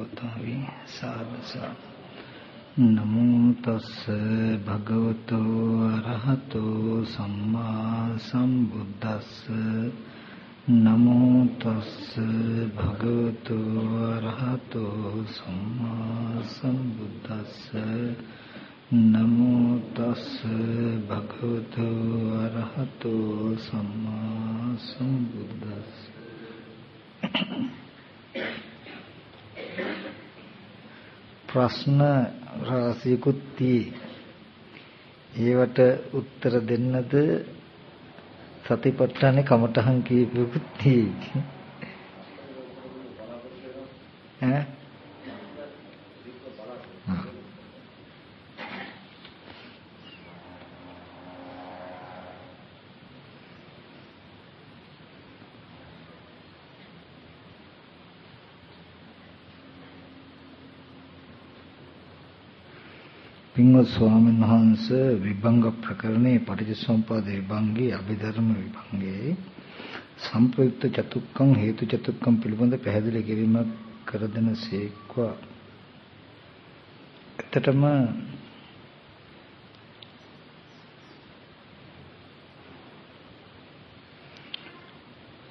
ගෞතමී සාදස. නමෝ තස් භගවතු අරහතෝ සම්මා සම්බුද්දස්ස. නමෝ තස් භගවතු අරහතෝ සම්මා සම්බුද්දස්ස. නමෝ තස් භගවතු අරහතෝ සම්මා සම්බුද්දස්ස. ප්‍රශ්න රාශියකුත් tie. ඒවට උත්තර දෙන්නද සතිපට්ඨානේ කමඨහන් කීපෙකුත් tie. ඈ පින්වත් ස්වාමීන් වහන්සේ විභංග ප්‍රකරණේ පටිච්චසමුපාද විභංගේ අභිධර්ම විභංගේ සම්ප්‍රයුක්ත චතුක්කම් හේතු චතුක්කම් පිළිබඳ පැහැදිලි කිරීමක් කර දෙන සේක්වා. ඇත්තටම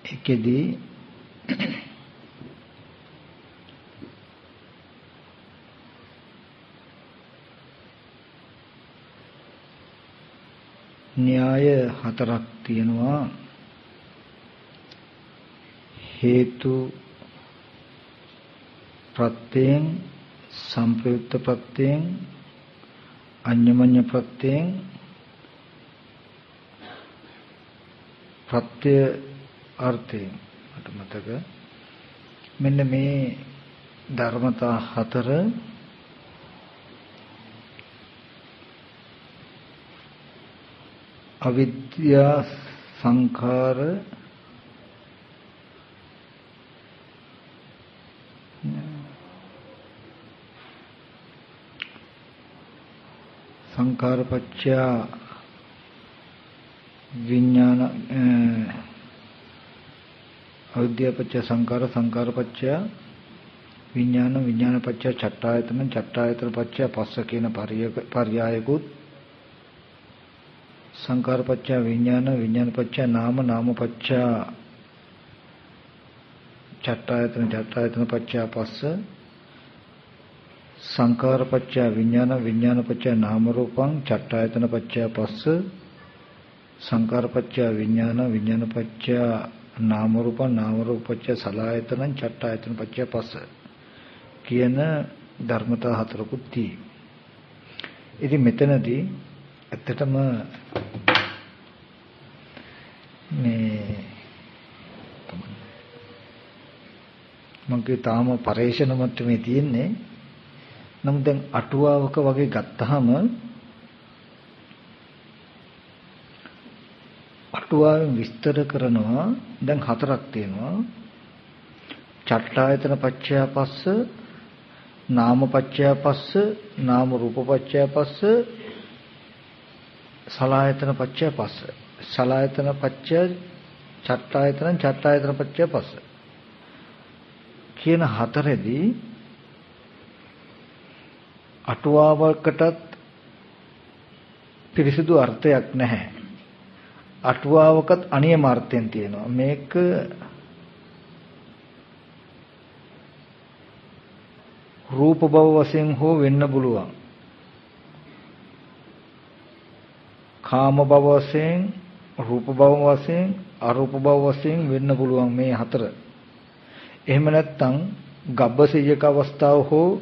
එකෙදී න්‍යාය හතරක් තියෙනවා. හේතු ප්‍රත්‍යයෙන් සංප්‍රයුක්ත ප්‍රත්‍යයෙන් අඤ්ඤමඤ්ඤ ප්‍රත්‍යයෙන් ප්‍රත්‍ය අර්ථයෙන්. මට මතක. මෙන්න මේ ධර්මතා හතර අවිද්‍යා සංඛාර සංඛාර පත්‍ය විඥාන අවිද්‍යා පත්‍ය සංඛාර සංඛාර පත්‍ය විඥාන විඥාන පත්‍ය චට්ඨායතන චට්ඨායතන පත්‍ය පස්ස කියන පරියායකුත් සංකාර පත්‍ය විඥාන විඥාන පත්‍ය නාම නාම පත්‍ය චට්ඨායතන චට්ඨායතන පත්‍ය පස්ස සංකාර පත්‍ය විඥාන විඥාන පත්‍ය නාම රූපං චට්ඨායතන පත්‍ය පස්ස සංකාර පත්‍ය විඥාන විඥාන පත්‍ය නාම රූපං නාම රූප පත්‍ය සලආයතනං චට්ඨායතන පත්‍ය පස්ස කියන ධර්මතා හතරකුත් තියෙයි. ඉතින් මෙතනදී ඇත්තටම මේ මගේ තාම පරේෂණ මට්ටමේ තියෙන්නේ. නමුත් දැන් අටුවාවක වගේ ගත්තාම අටුවාවෙන් විස්තර කරනවා. දැන් හතරක් තියෙනවා. චට්ඨායතන පච්චය පස්ස නාම පච්චය පස්ස නාම රූප පච්චය පස්ස සලායතන පච්චය පස්ස. සලායතන පච්චය චට්ඨායතන චට්ඨායතන පච්චය පස්ස. කියන හතරෙදී අටුවාවකටත් පිරිසිදු අර්ථයක් නැහැ. අටුවාවකත් අනියම අර්ථයෙන් තියෙනවා. මේක රූප භව වශයෙන් හෝ වෙන්න පුළුවන්. කාම භව වශයෙන් රූප භව වශයෙන් අරූප භව වශයෙන් වෙන්න පුළුවන් මේ හතර. එහෙම නැත්නම් ගබ්බසීයක අවස්ථාව හෝ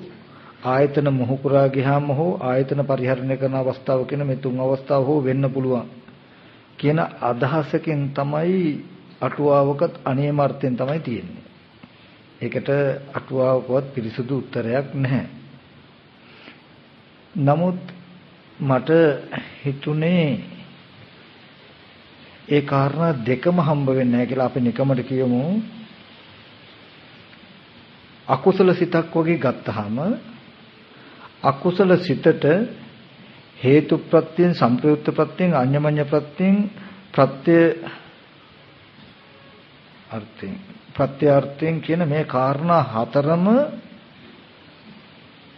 ආයතන මොහු පුරා ගියාම හෝ ආයතන පරිහරණය කරන අවස්ථාව කියන මේ තුන් අවස්ථාව හෝ වෙන්න පුළුවන් කියන අදහසකින් තමයි අටුවාවකත් අනේමාර්ථයෙන් තමයි තියෙන්නේ. ඒකට අටුවාවකවත් පිරිසුදු උත්තරයක් නැහැ. නමුත් මට හිතුනේ ඒ කාරණා දෙකම හම්බ වෙන්නේ නැහැ කියලා අපි නිකමට කියමු. අකුසල සිතක් වගේ ගත්තාම අකුසල සිතට හේතු ප්‍රත්‍යයෙන් සංප්‍රයුක්ත ප්‍රත්‍යයෙන් අඤ්ඤමඤ්ඤ ප්‍රත්‍යයෙන් ප්‍රත්‍ය අර්ථයෙන් ප්‍රත්‍යාර්ථයෙන් කියන මේ කාරණා හතරම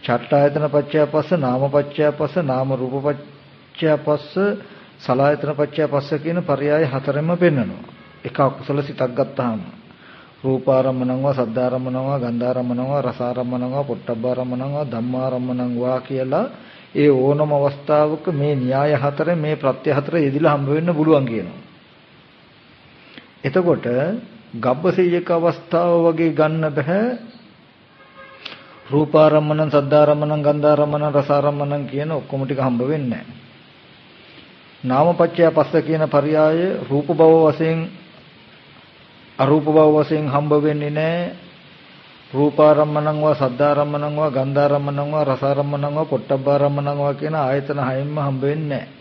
චට්ඨායතන පච්චය පස්ස නාම පච්චය පස්ස නාම රූප පච්චය පස්ස සලායතන පච්චය පස්ස කියන පරයය හතරෙම පෙන්වනවා. එක අකුසල සිතක් ගත්තාම රූපාරම්මණංවා සද්ධාරම්මණංවා ගන්ධාරම්මණංවා රසාරම්මණංවා පොට්ටබ්බාරම්මණංවා ධම්මාරම්මණංවා කියලා ඒ ඕනම අවස්ථාවක මේ න්‍යාය හතර මේ ප්‍රත්‍ය හතර යෙදිලා හම්බ වෙන්න පුළුවන් කියනවා. එතකොට ගබ්බසීයක අවස්ථාව වගේ ගන්න බෑ රූපාරම්මණං සද්ධාරම්මණං ගන්ධාරම්මණං රසාරම්මණං කියන ඔක්කොම ටික හම්බ වෙන්නේ නැහැ. නාමපච්චය පස්ස කියන පරයය රූප භව වශයෙන් අරූප භව වශයෙන් හම්බ වෙන්නේ නැහැ. රූපාරම්මණං වා සද්ධාරම්මණං වා ගන්ධාරම්මණං වා රසාරම්මණං වා පොට්ටබ්බාරම්මණං වා කියන ආයතන හයෙන්ම හම්බ වෙන්නේ නැහැ.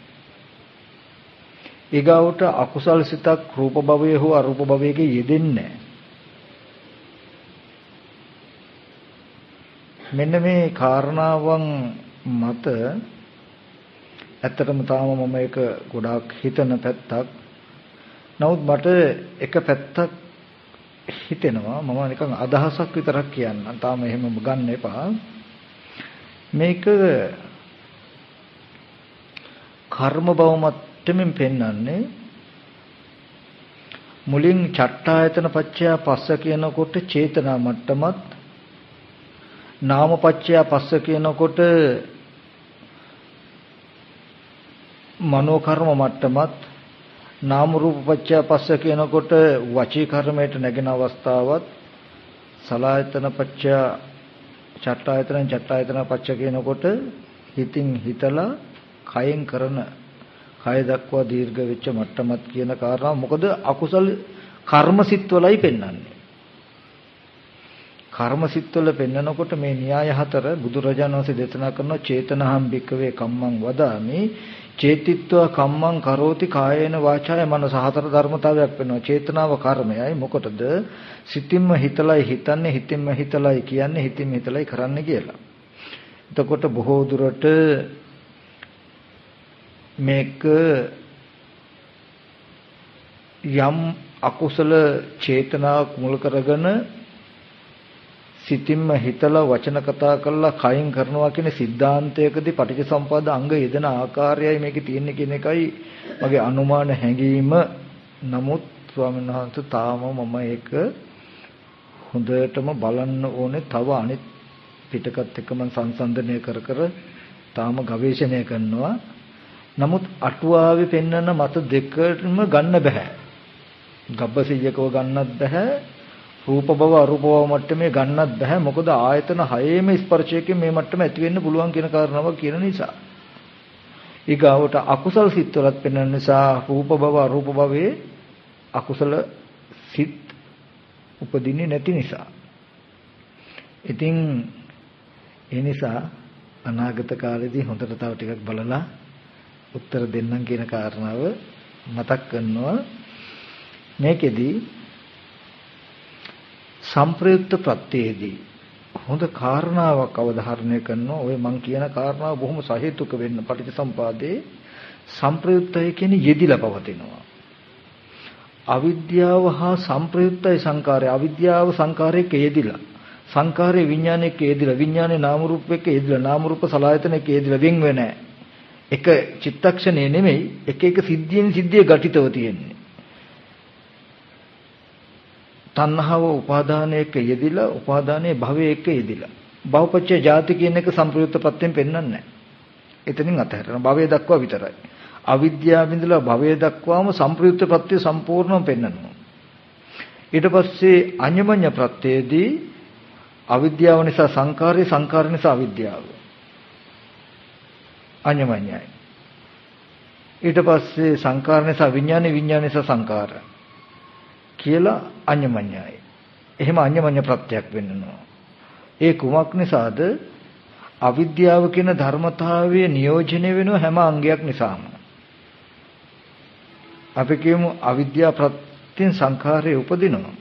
ඊගාවට අකුසල් සිතක් රූප භවයේ හෝ අරූප භවයේ යෙදෙන්නේ මෙන්න මේ කාරණාවන් මත ඇත්තටම තාම මම ඒක ගොඩාක් හිතන පැත්තක්. නමුත් මට එක පැත්තක් හිතෙනවා මම නිකන් අදහසක් විතරක් කියන්නම්. තාම එහෙම ගන්න එපා. මේක කර්ම බව මට්ටමින් පෙන්වන්නේ මුලින් චට්ටායතන පච්චය පස්ස කියනකොට චේතනා මට්ටමත් නාම පච්චය පස්ස කියනකොට මනෝ කර්ම මට්ටමත් නාම රූප පච්චය පස්ස කියනකොට වචී කර්මයට නැගෙන අවස්ථාවත් සලායතන පච්චය චට්ටායතන චට්ටායතන පච්ච කියනකොට හිතින් හිතලා කයෙන් කරන කය දක්වා දීර්ඝ වෙච්ච මට්ටමත් කියන කාරණාව. මොකද අකුසල කර්ම සිත්වලයි පෙන්වන්නේ. කර්ම සිත්වල පෙන්නකොට මේ න්‍යාය හතර බුදුරජාණන් වහන්සේ දේශනා කරන චේතනහම් භික්කවේ කම්මං වදාමි. චේතිත්ව කම්මං කරෝති කායේන වාචාය මනස හතර ධර්මතාවයක් වෙනවා. චේතනාව කර්මයයි. මොකටද? සිතින්ම හිතලයි හිතන්නේ හිතින්ම හිතලයි කියන්නේ හිතින්ම හිතලයි කරන්නේ කියලා. එතකොට බොහෝ දුරට මේක යම් අකුසල චේතනාවක් මුල් කරගෙන සිතින්ම හිතලා වචන කතා කරලා කයින් කරනවා කියන સિદ્ધාන්තයකදී පටිච්චසම්පාද අංග යෙදෙන ආකාරයයි මේකේ තියෙන්නේ කියන එකයි මගේ අනුමාන හැඟීම. නමුත් ස්වාමීන් වහන්සේ තාම මම ඒක හොඳටම බලන්න ඕනේ තව අනිත් පිටකත් එක්ක මම සංසන්දනය කර කර තාම ගවේෂණය කරනවා. නමුත් අටුවාවේ පෙන්වන මත දෙකම ගන්න බෑ. ගබ්බසියකව ගන්නත් බෑ රූප භව අරූප භව මට්ටමේ ගන්නත් බෑ මොකද ආයතන හයේම ස්පර්ශයකින් මේ මට්ටම ඇති වෙන්න පුළුවන් කියන කාරණාව කියන නිසා. ඊගාවට අකුසල සිත් වලත් පෙනෙන නිසා රූප භව අරූප භවයේ අකුසල සිත් උපදින්නේ නැති නිසා. ඉතින් ඒ නිසා අනාගත කාලෙදී හොඳට තව ටිකක් බලලා උත්තර දෙන්නම් කියන කාරණාව මතක් කරනවා. මේකෙදී සංප්‍රයුක්ත ප්‍රත්‍යයේදී හොඳ කාරණාවක් අවධාරණය කරනවා. ඔය මං කියන කාරණාව බොහොම සහේතුක වෙන්න පටිච්චසම්පාදේ සංප්‍රයුක්තය කියන්නේ යෙදිලා පවතිනවා. අවිද්‍යාව හා සංප්‍රයුක්තයි සංකාරය. අවිද්‍යාව සංකාරයක යෙදිලා සංකාරයේ විඥානයක යෙදිලා විඥානේ නාම රූපයක යෙදිලා නාම රූප සලආයතනයක යෙදිලා වෙන් වෙන්නේ එක චිත්තක්ෂණය නෙමෙයි එක එක සිද්ධියෙන් සිද්ධිය ඝටිතව තියෙන්නේ. තණ්හාව උපාදානයක යෙදිලා උපාදානයේ භවයක යෙදිලා භවපච්චය ජාති කියන එක සම්ප්‍රයුක්ත ප්‍රත්‍යයෙන් පෙන්වන්නේ නැහැ. එතනින් අතහැරන භවය දක්වා විතරයි. අවිද්‍යාව ඉඳලා භවය දක්වාම සම්ප්‍රයුක්ත ප්‍රත්‍ය සම්පූර්ණව පෙන්වනවා. ඊට පස්සේ අඤ්ඤමඤ්ඤ ප්‍රත්‍යයේදී අවිද්‍යාව නිසා සංකාරය සංකාර නිසා අවිද්‍යාව. අඤ්ඤමඤ්ඤයි. ඊට පස්සේ සංකාර නිසා විඥානේ විඥාන නිසා සංකාරය. කියලා අඤ්ඤමඤ්ඤයි. එහෙම අඤ්ඤමඤ්ඤ ප්‍රත්‍යක් වෙන්නනවා. ඒ කුමක් නිසාද? අවිද්‍යාව කියන ධර්මතාවය නියෝජනය වෙන හැම අංගයක් නිසාම. අපි කියමු අවිද්‍යාව ප්‍රත්‍යයෙන් සංඛාරය උපදිනවා.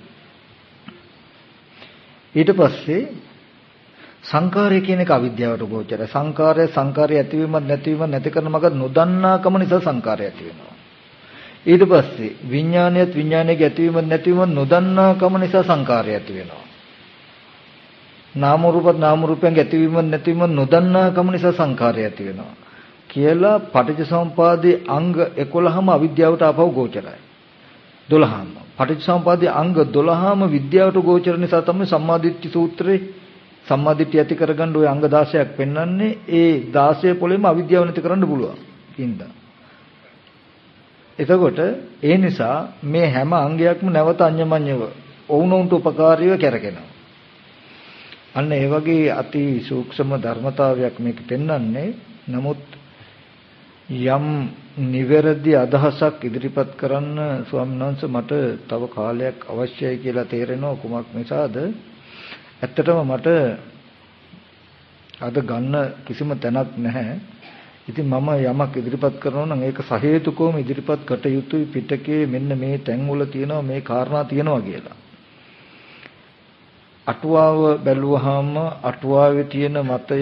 ඊට පස්සේ සංකාරය කියන එක අවිද්‍යාවට ගෝචරයි. සංකාරය සංකාරය ඇතිවීමත් නැතිවීමත් නැති කරන මග නොදන්නාකම නිසා සංකාරය ඇති වෙනවා. ඊට පස්සේ විඥානයත් විඥානයේ ඇතිවීම නැතිවීම නොදන්නා කම නිසා සංකාරය ඇති වෙනවා. නාම රූපත් නාම රූපයන් ඇතිවීම නැතිවීම නොදන්නා කම නිසා සංඛාරය ඇති වෙනවා. කියලා පටිච්චසමුපාදයේ අංග 11ම අවිද්‍යාවට ආපහු ගෝචරයි. 12ම පටිච්චසමුපාදයේ අංග 12ම විද්‍යාවට ගෝචර නිසා තමයි සම්මාදිට්ඨි සූත්‍රයේ සම්මාදිට්ඨිය ඇති කරගන්න ওই අංග 16ක් පෙන්වන්නේ. ඒ 16 පොළෙම අවිද්‍යාව නැති කරන්න පුළුවන්. කින්දා. එතකොට ඒ නිසා මේ හැම අංගයක්ම නැවත අඤ්ඤමඤ්ඤව ඔවුනොවුන්ට උපකාරීව කරගෙනවා. අන්න ඒ වගේ අති සූක්ෂම ධර්මතාවයක් මේක පෙන්වන්නේ. නමුත් යම් නිවැරදි අදහසක් ඉදිරිපත් කරන්න ස්වාමීන් වහන්සේ මට තව කාලයක් අවශ්‍යයි කියලා තේරෙනවා කුමක් නිසාද? ඇත්තටම මට අද ගන්න කිසිම තැනක් නැහැ. ඉතින් මම යමක් ඉදිරිපත් කරනවා නම් ඒක සහේතුකවම ඉදිරිපත් කට යුතුයි පිටකේ මෙන්න මේ තැන්වල තියෙනවා මේ කාරණා තියෙනවා කියලා. අටුවාව බැලුවාම අටුවාවේ තියෙන මතය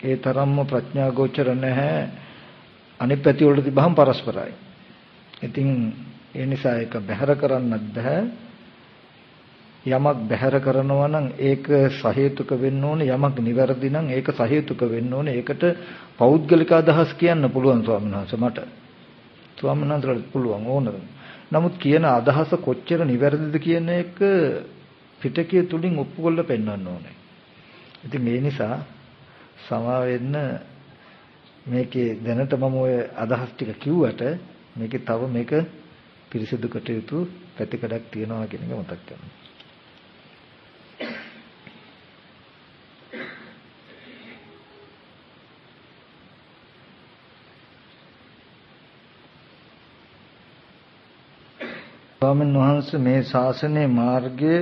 ඒ තරම්ම ප්‍රඥා ගෝචර නැහැ. අනිත් පැති වලට තිබහම පරස්පරයි. ඉතින් ඒ නිසා ඒක බැහැර කරන්නත් බෑ. යමක් බැහැර කරනවා නම් ඒක සහේතුක වෙන්න ඕනේ යමක් නිවැරදි නම් ඒක සහේතුක වෙන්න ඕනේ. ඒකට පෞද්ගලික අදහස් කියන්න පුළුවන් ස්වාමීන් වහන්සේ මට. ස්වාමීන් වහන්සේට පුළුවන් ඕනද නමුත් කියන අදහස කොච්චර නිවැරදිද කියන එක පිටකයේ තුලින් ඔප්පු කරලා පෙන්වන්න ඕනේ. ඉතින් ඒ නිසා සමා වෙන්න මේකේ දැනට මම ඔය අදහස් ටික කිව්වට මේකේ තව මේක පිරිසිදු කටයුතු පැතිකඩක් තියෙනවා කියන එක මතක් කරගන්න. ස්වාමීන් වහන්සේ මේ ශාසනයේ මාර්ගය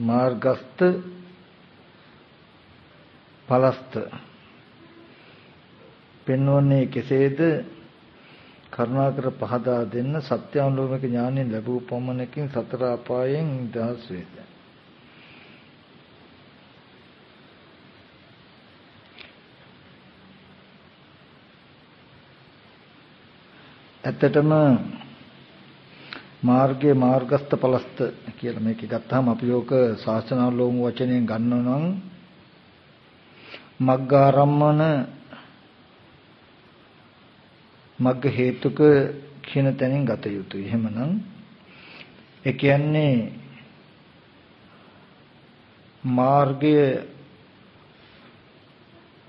මාර්ගස්ත පලස්ත. පෙන්වන්නේ කෙසේද? කරුණාකර පහදා දෙන්න සත්‍යානුලෝමික ඥාණයෙන් ලැබූ පමණකින් සතර අපායෙන් දහස් වේද? ඇත්තටම මාර්ගයේ මාර්ගස්ත පලස්ත කියලා මේක ගත්තාම අපි ඕක ශාස්ත්‍රනාලෝම වචනයෙන් ගන්නවා නම් මග්ගාරම්මන මග්ග හේතුක කියන තැනින් ගත යුතුයි. එහෙමනම් ඒ කියන්නේ මාර්ගය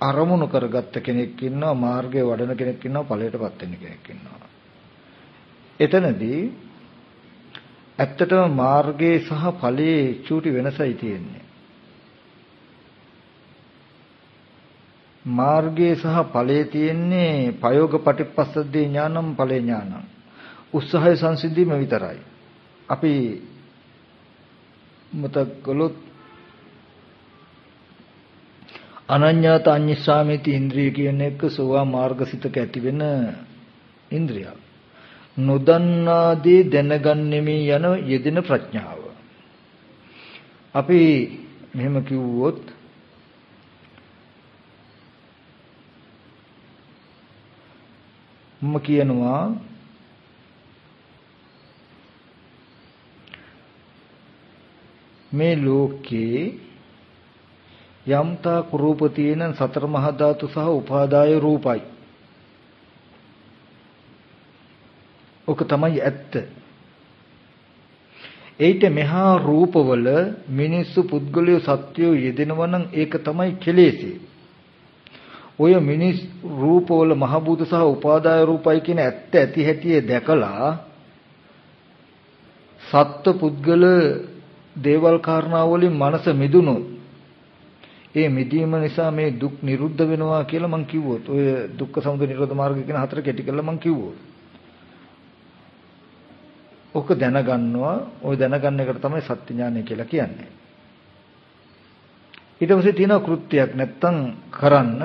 අරමුණු කරගත්ත කෙනෙක් ඉන්නවා මාර්ගය වඩන කෙනෙක් ඉන්නවා ඵලයටපත් වෙන කෙනෙක් ඉන්නවා. එතනදී ඇත්තටම මාර්ගයේ සහ ඵලයේ චූටි වෙනසයි තියෙන්නේ. මාර්ගයේ සහ ඵලයේ තියෙන්නේ පයෝග පටිපස්සද්දී ඥානම් ඵලේ ඥානම්. උත්සාහය සංසිද්ධීම විතරයි. අපි මතක් කළොත් අනඤ්ඤාත අඤ්ඤස්සාමිති ඉන්ද්‍රිය කියන එක සෝවා මාර්ගසිතක ඇති වෙන ඉන්ද්‍රියක්. නොදන්නා දේ දැනගන්නෙමි යන යෙදෙන ප්‍රඥාව. අපි මෙහෙම කිව්වොත් මම කියනවා මේ ලෝකේ යම්තා රූප තියෙන සතර මහා ධාතු සහ උපාදාය රූපයි ඔක තමයි ඇත්ත. ඒිට මෙහා රූපවල මිනිස්සු පුද්ගලයෝ සත්වයෝ යෙදෙනවා නම් ඒක තමයි කෙලෙසේ. ඔය මිනිස් රූපවල මහ භූත සහ උපාදාය රූපයි කියන ඇත්ත ඇති හැටියේ දැකලා සත්ව පුද්ගල දේවල් කාරණා වලින් මනස මිදුනොත් ඒ මිදීම නිසා මේ දුක් නිරුද්ධ වෙනවා කියලා මං කිව්වොත් ඔය දුක්ඛ සමුදය නිරෝධ මාර්ගය කියන හතර කෙටි කරලා මං කිව්වොත් ඔක දැනගන්නවා ওই දැනගන්න එකට තමයි සත්‍ය ඥානය කියලා කියන්නේ. ඊට පස්සේ තියෙන කෘත්‍යයක් නැත්තම් කරන්න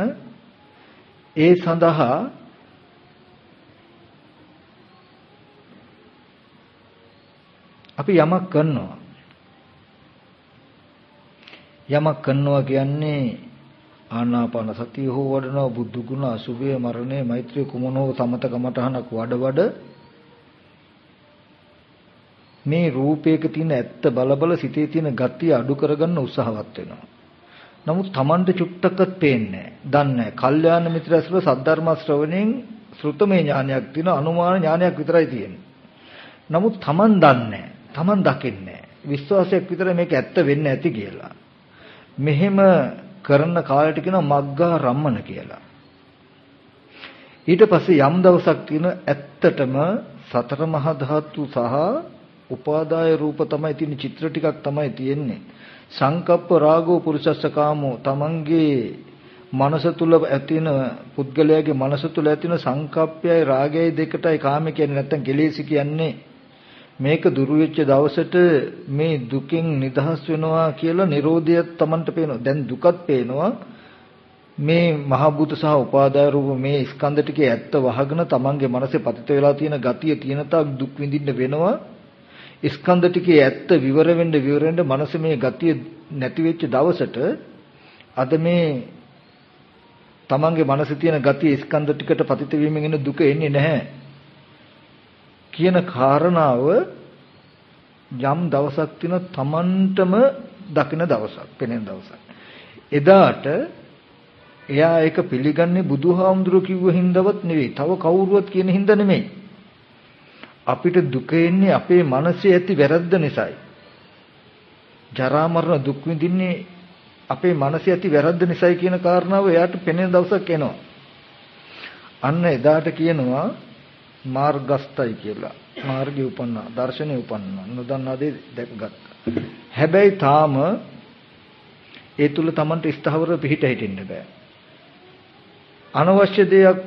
ඒ සඳහා අපි යමක් කරනවා යමක් කරනවා කියන්නේ ආනාපාන සතිය හෝ වඩනවා බුදු ගුණ අසුභය මරණය මෛත්‍රී කුමනෝ සමත කමඨහනක් වඩ වඩ මේ රූපයක තියෙන ඇත්ත බලබල සිතේ තියෙන ගතිය අඩු කරගන්න උත්සාහවත් වෙනවා. නමුත් Tamanට චුට්ටක්වත් පේන්නේ නැහැ. දන්නේ නැහැ. කල්යාණ මිත්‍රයස්ව සද්ධර්ම ශ්‍රවණයෙන් ශ්‍රුතමේ ඥානයක් තියෙන අනුමාන ඥානයක් විතරයි තියෙන්නේ. නමුත් Taman දන්නේ Taman දකින්නේ විශ්වාසයක් විතර මේක ඇත්ත වෙන්න ඇති කියලා. මෙහෙම කරන කාලයට කියනවා මග්ගා රම්මන කියලා. ඊට පස්සේ යම් දවසක් තියෙන ඇත්තටම සතර මහා ධාතු සහ උපාදාය රූප තමයි තියෙන චිත්‍ර ටිකක් තමයි තියෙන්නේ. සංකප්ප රාගෝ පුරුෂස්ස කාමෝ තමන්ගේ මනස තුල ඇතින පුද්ගලයාගේ මනස තුල ඇතින සංකප්පයයි රාගයයි දෙකටයි කාම කියන්නේ නැත්තම් කෙලෙසි කියන්නේ මේක දුරු වෙච්ච දවසට මේ දුකෙන් නිදහස් වෙනවා කියලා Nirodha තමන්ට පේනවා. දැන් දුකත් පේනවා. මේ මහ භූත සහ උපාදාය රූප මේ ස්කන්ධ ටිකේ ඇත්ත වහගෙන තමන්ගේ මනසේ පතිත වෙලා තියෙන ගතිය තියෙන තාක් දුක් විඳින්න වෙනවා. ස්කන්ධ ටිකේ ඇත්ත විවර වෙන්න විවර වෙන්න මනස මේ ගතිය නැති වෙච්ච දවසට අද මේ තමන්ගේ මනසේ තියෙන ගතිය ස්කන්ධ ටිකට පතිත වීමෙන් එන දුක එන්නේ නැහැ. කියන කාරණාව යම් දවසක් තියෙන තමන්ටම දකින දවසක් පෙනෙන දවසක්. එදාට එයා ඒක පිළිගන්නේ බුදුහාමුදුරුවෝ කිව්ව හින්දාවත් නෙවෙයි. තව කවුරුවත් කියන හින්දා නෙමෙයි. අපිට දුක එන්නේ අපේ මනසේ ඇති වැරද්ද නිසායි. ජරා මරණ දුක් විඳින්නේ අපේ මනසේ ඇති වැරද්ද නිසායි කියන කාරණාව එයාට පෙනෙන දවසක් එනවා. අන්න එදාට කියනවා මාර්ගස්තයි කියලා. මාර්ගය උපන්නා, දර්ශනය උපන්නා, නොදන්නා දේ දැක්ගත්තා. හැබැයි තාම ඒ තුල Tamanට ස්ථාවර පිහිට හිටින්න බෑ. අනවශ්‍ය දෙයක්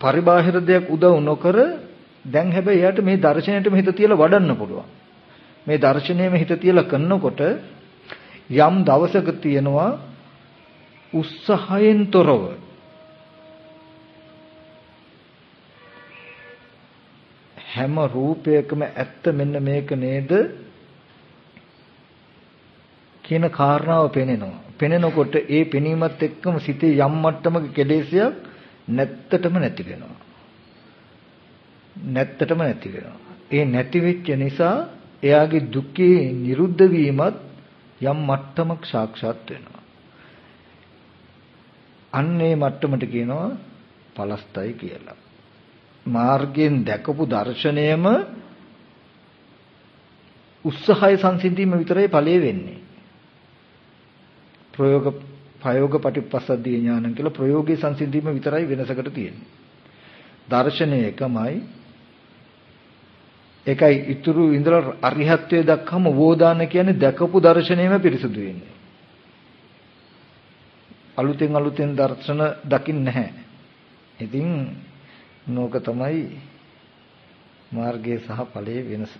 පරිබාහිර දෙයක් උදව් නොකර දැන් හැබැයි එයාට මේ දර්ශනයටම හිත තියලා වඩන්න පුළුවන්. මේ දර්ශනයෙම හිත තියලා කරනකොට යම් දවසක තියෙනවා උත්සාහයෙන් තොරව හැම රූපයකම ඇත්ත මෙන්න මේක නේද කියන කාරණාව පෙනෙනවා. පෙනෙනකොට ඒ පෙනීමත් එක්කම සිතේ යම් මට්ටමක කෙලෙසයක් නැත්තටම නැති වෙනවා. නැත්තටම නැති වෙනවා. ඒ නැති වෙච්ච නිසා එයාගේ දුකේ නිරුද්ධ වීමත් යම් මට්ටමක් සාක්ෂාත් වෙනවා. අන්න ඒ මට්ටමට කියනවා පලස්තයි කියලා. මාර්ගයෙන් දැකපු දර්ශනයම උත්සාහය සංසිඳීම විතරයි ඵලයේ වෙන්නේ. ප්‍රයෝග ප්‍රයෝග පටිපස්සද්ධිය ඥානං කියලා ප්‍රයෝගයේ සංසිඳීම විතරයි වෙනසකට තියෙන්නේ. දර්ශනය එකමයි ඒකයි ඉතුරු ඉඳලා අරිහත්ත්වයට දක්වම වෝදාන කියන්නේ දැකපු දර්ශනයම පිරිසුදු වෙන්නේ. අලුතෙන් අලුතෙන් දර්ශන දකින්න නැහැ. ඉතින් නෝක තමයි මාර්ගයේ සහ ඵලයේ වෙනස.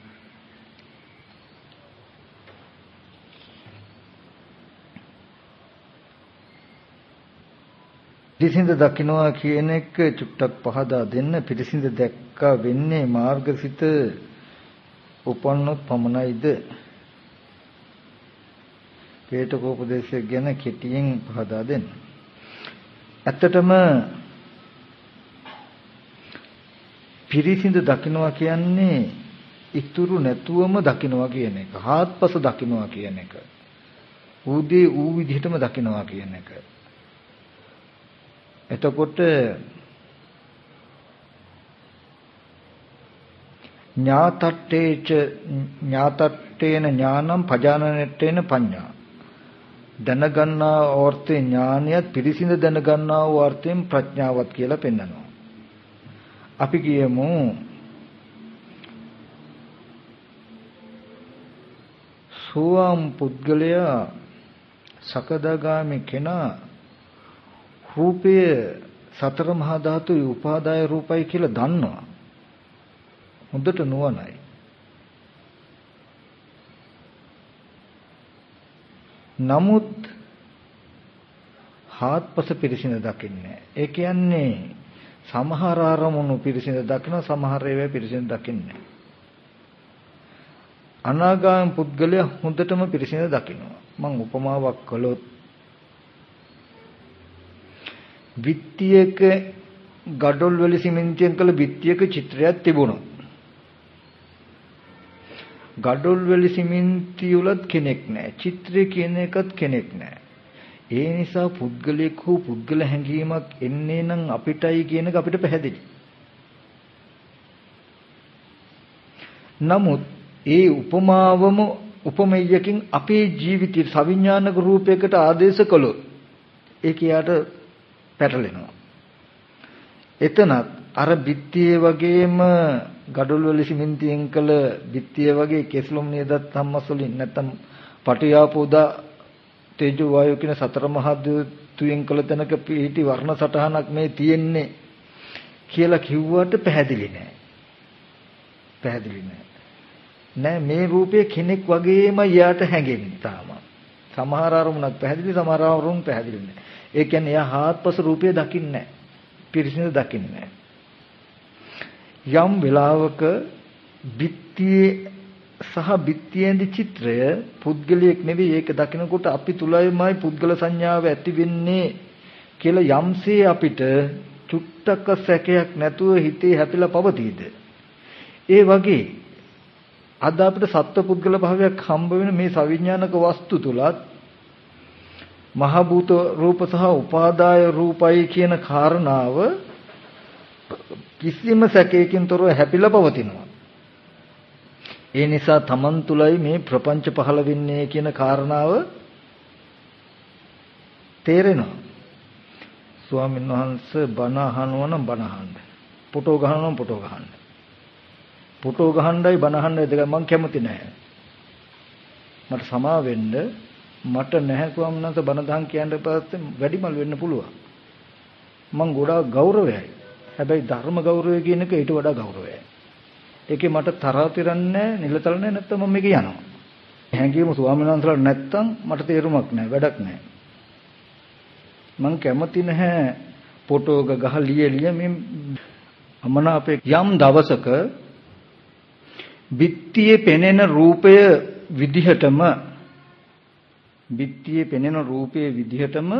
පිරිසිඳ දකින්නවා කියන එක චුට්ටක් පහදා දෙන්න පිරිසිඳ දැක්කා වෙන්නේ මාර්ගසිත උපන්නොත් පමණයිද හේතුකෝපදේශය ගැන කෙටියෙන් පහදා දෙන්න. ඇත්තටම පිරිසිඳ දකින්නවා කියන්නේ ඉතුරු නැතුවම දකින්නවා කියන එක. හාත්පස දකින්නවා කියන එක. ඌදී ඌ විදිහටම දකින්නවා කියන එක. එතකොට ඥාතට්ඨේච ඥාතට්ඨේන ඥානම් පජානනෙට්ඨේන පඤ්ඤා දැනගන්නා අර්ථේ ඥානියත් පිරිසිඳ දැනගන්නා වූ අර්ථයෙන් ප්‍රඥාවත් කියලා පෙන්වනවා. අපි කියමු සෝවාන් පුද්ගලයා සකදාගාමි කෙනා රූපය සතර මහා ධාතුයි උපාදාය රූපයි කියලා දන්නවා. හොඳට නුවණයි. නමුත් හාත්පස පිරිසින දකින්නේ. ඒ කියන්නේ සමහර අරමුණු පිරිසින දකින සමහර ඒවා පිරිසින දකින්නේ. අනාගාම පුද්ගලයා හොඳටම පිරිසින දකිනවා. මම උපමාවක් කළොත් විත්තියක ගඩොල් වල සිමෙන්තියෙන් කළ විත්තියක චිත්‍රයක් තිබුණා. Gadol වල සිමෙන්ති වලත් කෙනෙක් නැහැ. චිත්‍රය කියන එකත් කෙනෙක් නැහැ. ඒ නිසා පුද්ගලයෙක් හෝ පුද්ගල හැඟීමක් එන්නේ නම් අපිටයි කියන එක අපිට පැහැදිලි. නමුත් ඒ උපමාවම උපමෙයකින් අපේ ජීවිතය සවිඥානික රූපයකට ආදේශ කළොත් ඒක යාට පැටලෙනවා. එතනත් අර බිත්තියේ වගේම gadol වල සිමෙන්තියෙන් කළ බිත්තිය වගේ කෙස්ලොම් නේදත් සම්මස් වලින් නැත්තම් පටියාපෝදා තේජෝ වායු කියන සතර මහා ධාතුයෙන් කළ තැනක පිහිටි වර්ණ සටහනක් මේ තියෙන්නේ කියලා කිව්වට පැහැදිලි නෑ. පැහැදිලි නෑ. නෑ මේ රූපය කෙනෙක් වගේම යාට හැඟෙන්නේ තාම. සමහර අරමුණක් පැහැදිලි සමහර අරමුණු පැහැදිලි නෑ. ඒ කියන්නේ එයා හාත්පස රූපය දකින්නේ නෑ. පිරිසිදු දකින්නේ නෑ. යම් වෙලාවක බිත්තියේ සහ බිත්තියෙන්දි චිත්‍රය පුද්ගලයෙක් නෙවෙයි ඒක දකිනකොට අපි තුලයිමයි පුද්ගල සංඥාව ඇති වෙන්නේ කියලා යම්සේ අපිට චුට්ටක සැකයක් නැතුව හිතේ හැපිලා පවතීද? ඒ වගේ අද අපිට සත්ව පුද්ගල භාවයක් හම්බ වෙන මේ සවිඥානික වස්තු තුලත් මහ භූත රූප සහ උපාදාය රූපයි කියන කාරණාව කිසිම සැකයකින් තොරව හැපිලා පවතිනවා. ඒ නිසා තමන් තුලයි මේ ප්‍රපංච පහළ වෙන්නේ කියන කාරණාව තේරෙනවා. ස්වාමීන් වහන්සේ බණ අහනවා නම් බණ අහන්න. ෆොටෝ ගහනවා නම් ෆොටෝ ගහන්න. ෆොටෝ ගහන්නයි බණ අහන්නයි දෙක මම කැමති නැහැ. මට සමා වෙන්න මට නැහැ ස්වාමීන් බණ දහම් කියන්න පස්සේ වැඩිමල් වෙන්න පුළුවන්. මම ගොඩාක් ගෞරවයයි. හැබැයි ධර්ම ගෞරවය කියන එක ඊට වඩා ගෞරවයයි. ඒකේ මට තරහ තිරන්නේ නිලතල නැහැ නැත්තම් මම මේක යනවා. හැංගීම ස්වාමීන් වහන්සේලාට නැත්තම් මට තේරුමක් නැහැ වැඩක් නැහැ. මං කැමති නැහැ ෆොටෝක ගහ ලියලිය මේ අමනාපේ යම් දවසක බිත්තියේ පෙනෙන රූපය විදිහටම බිත්තියේ පෙනෙන රූපයේ විදිහටම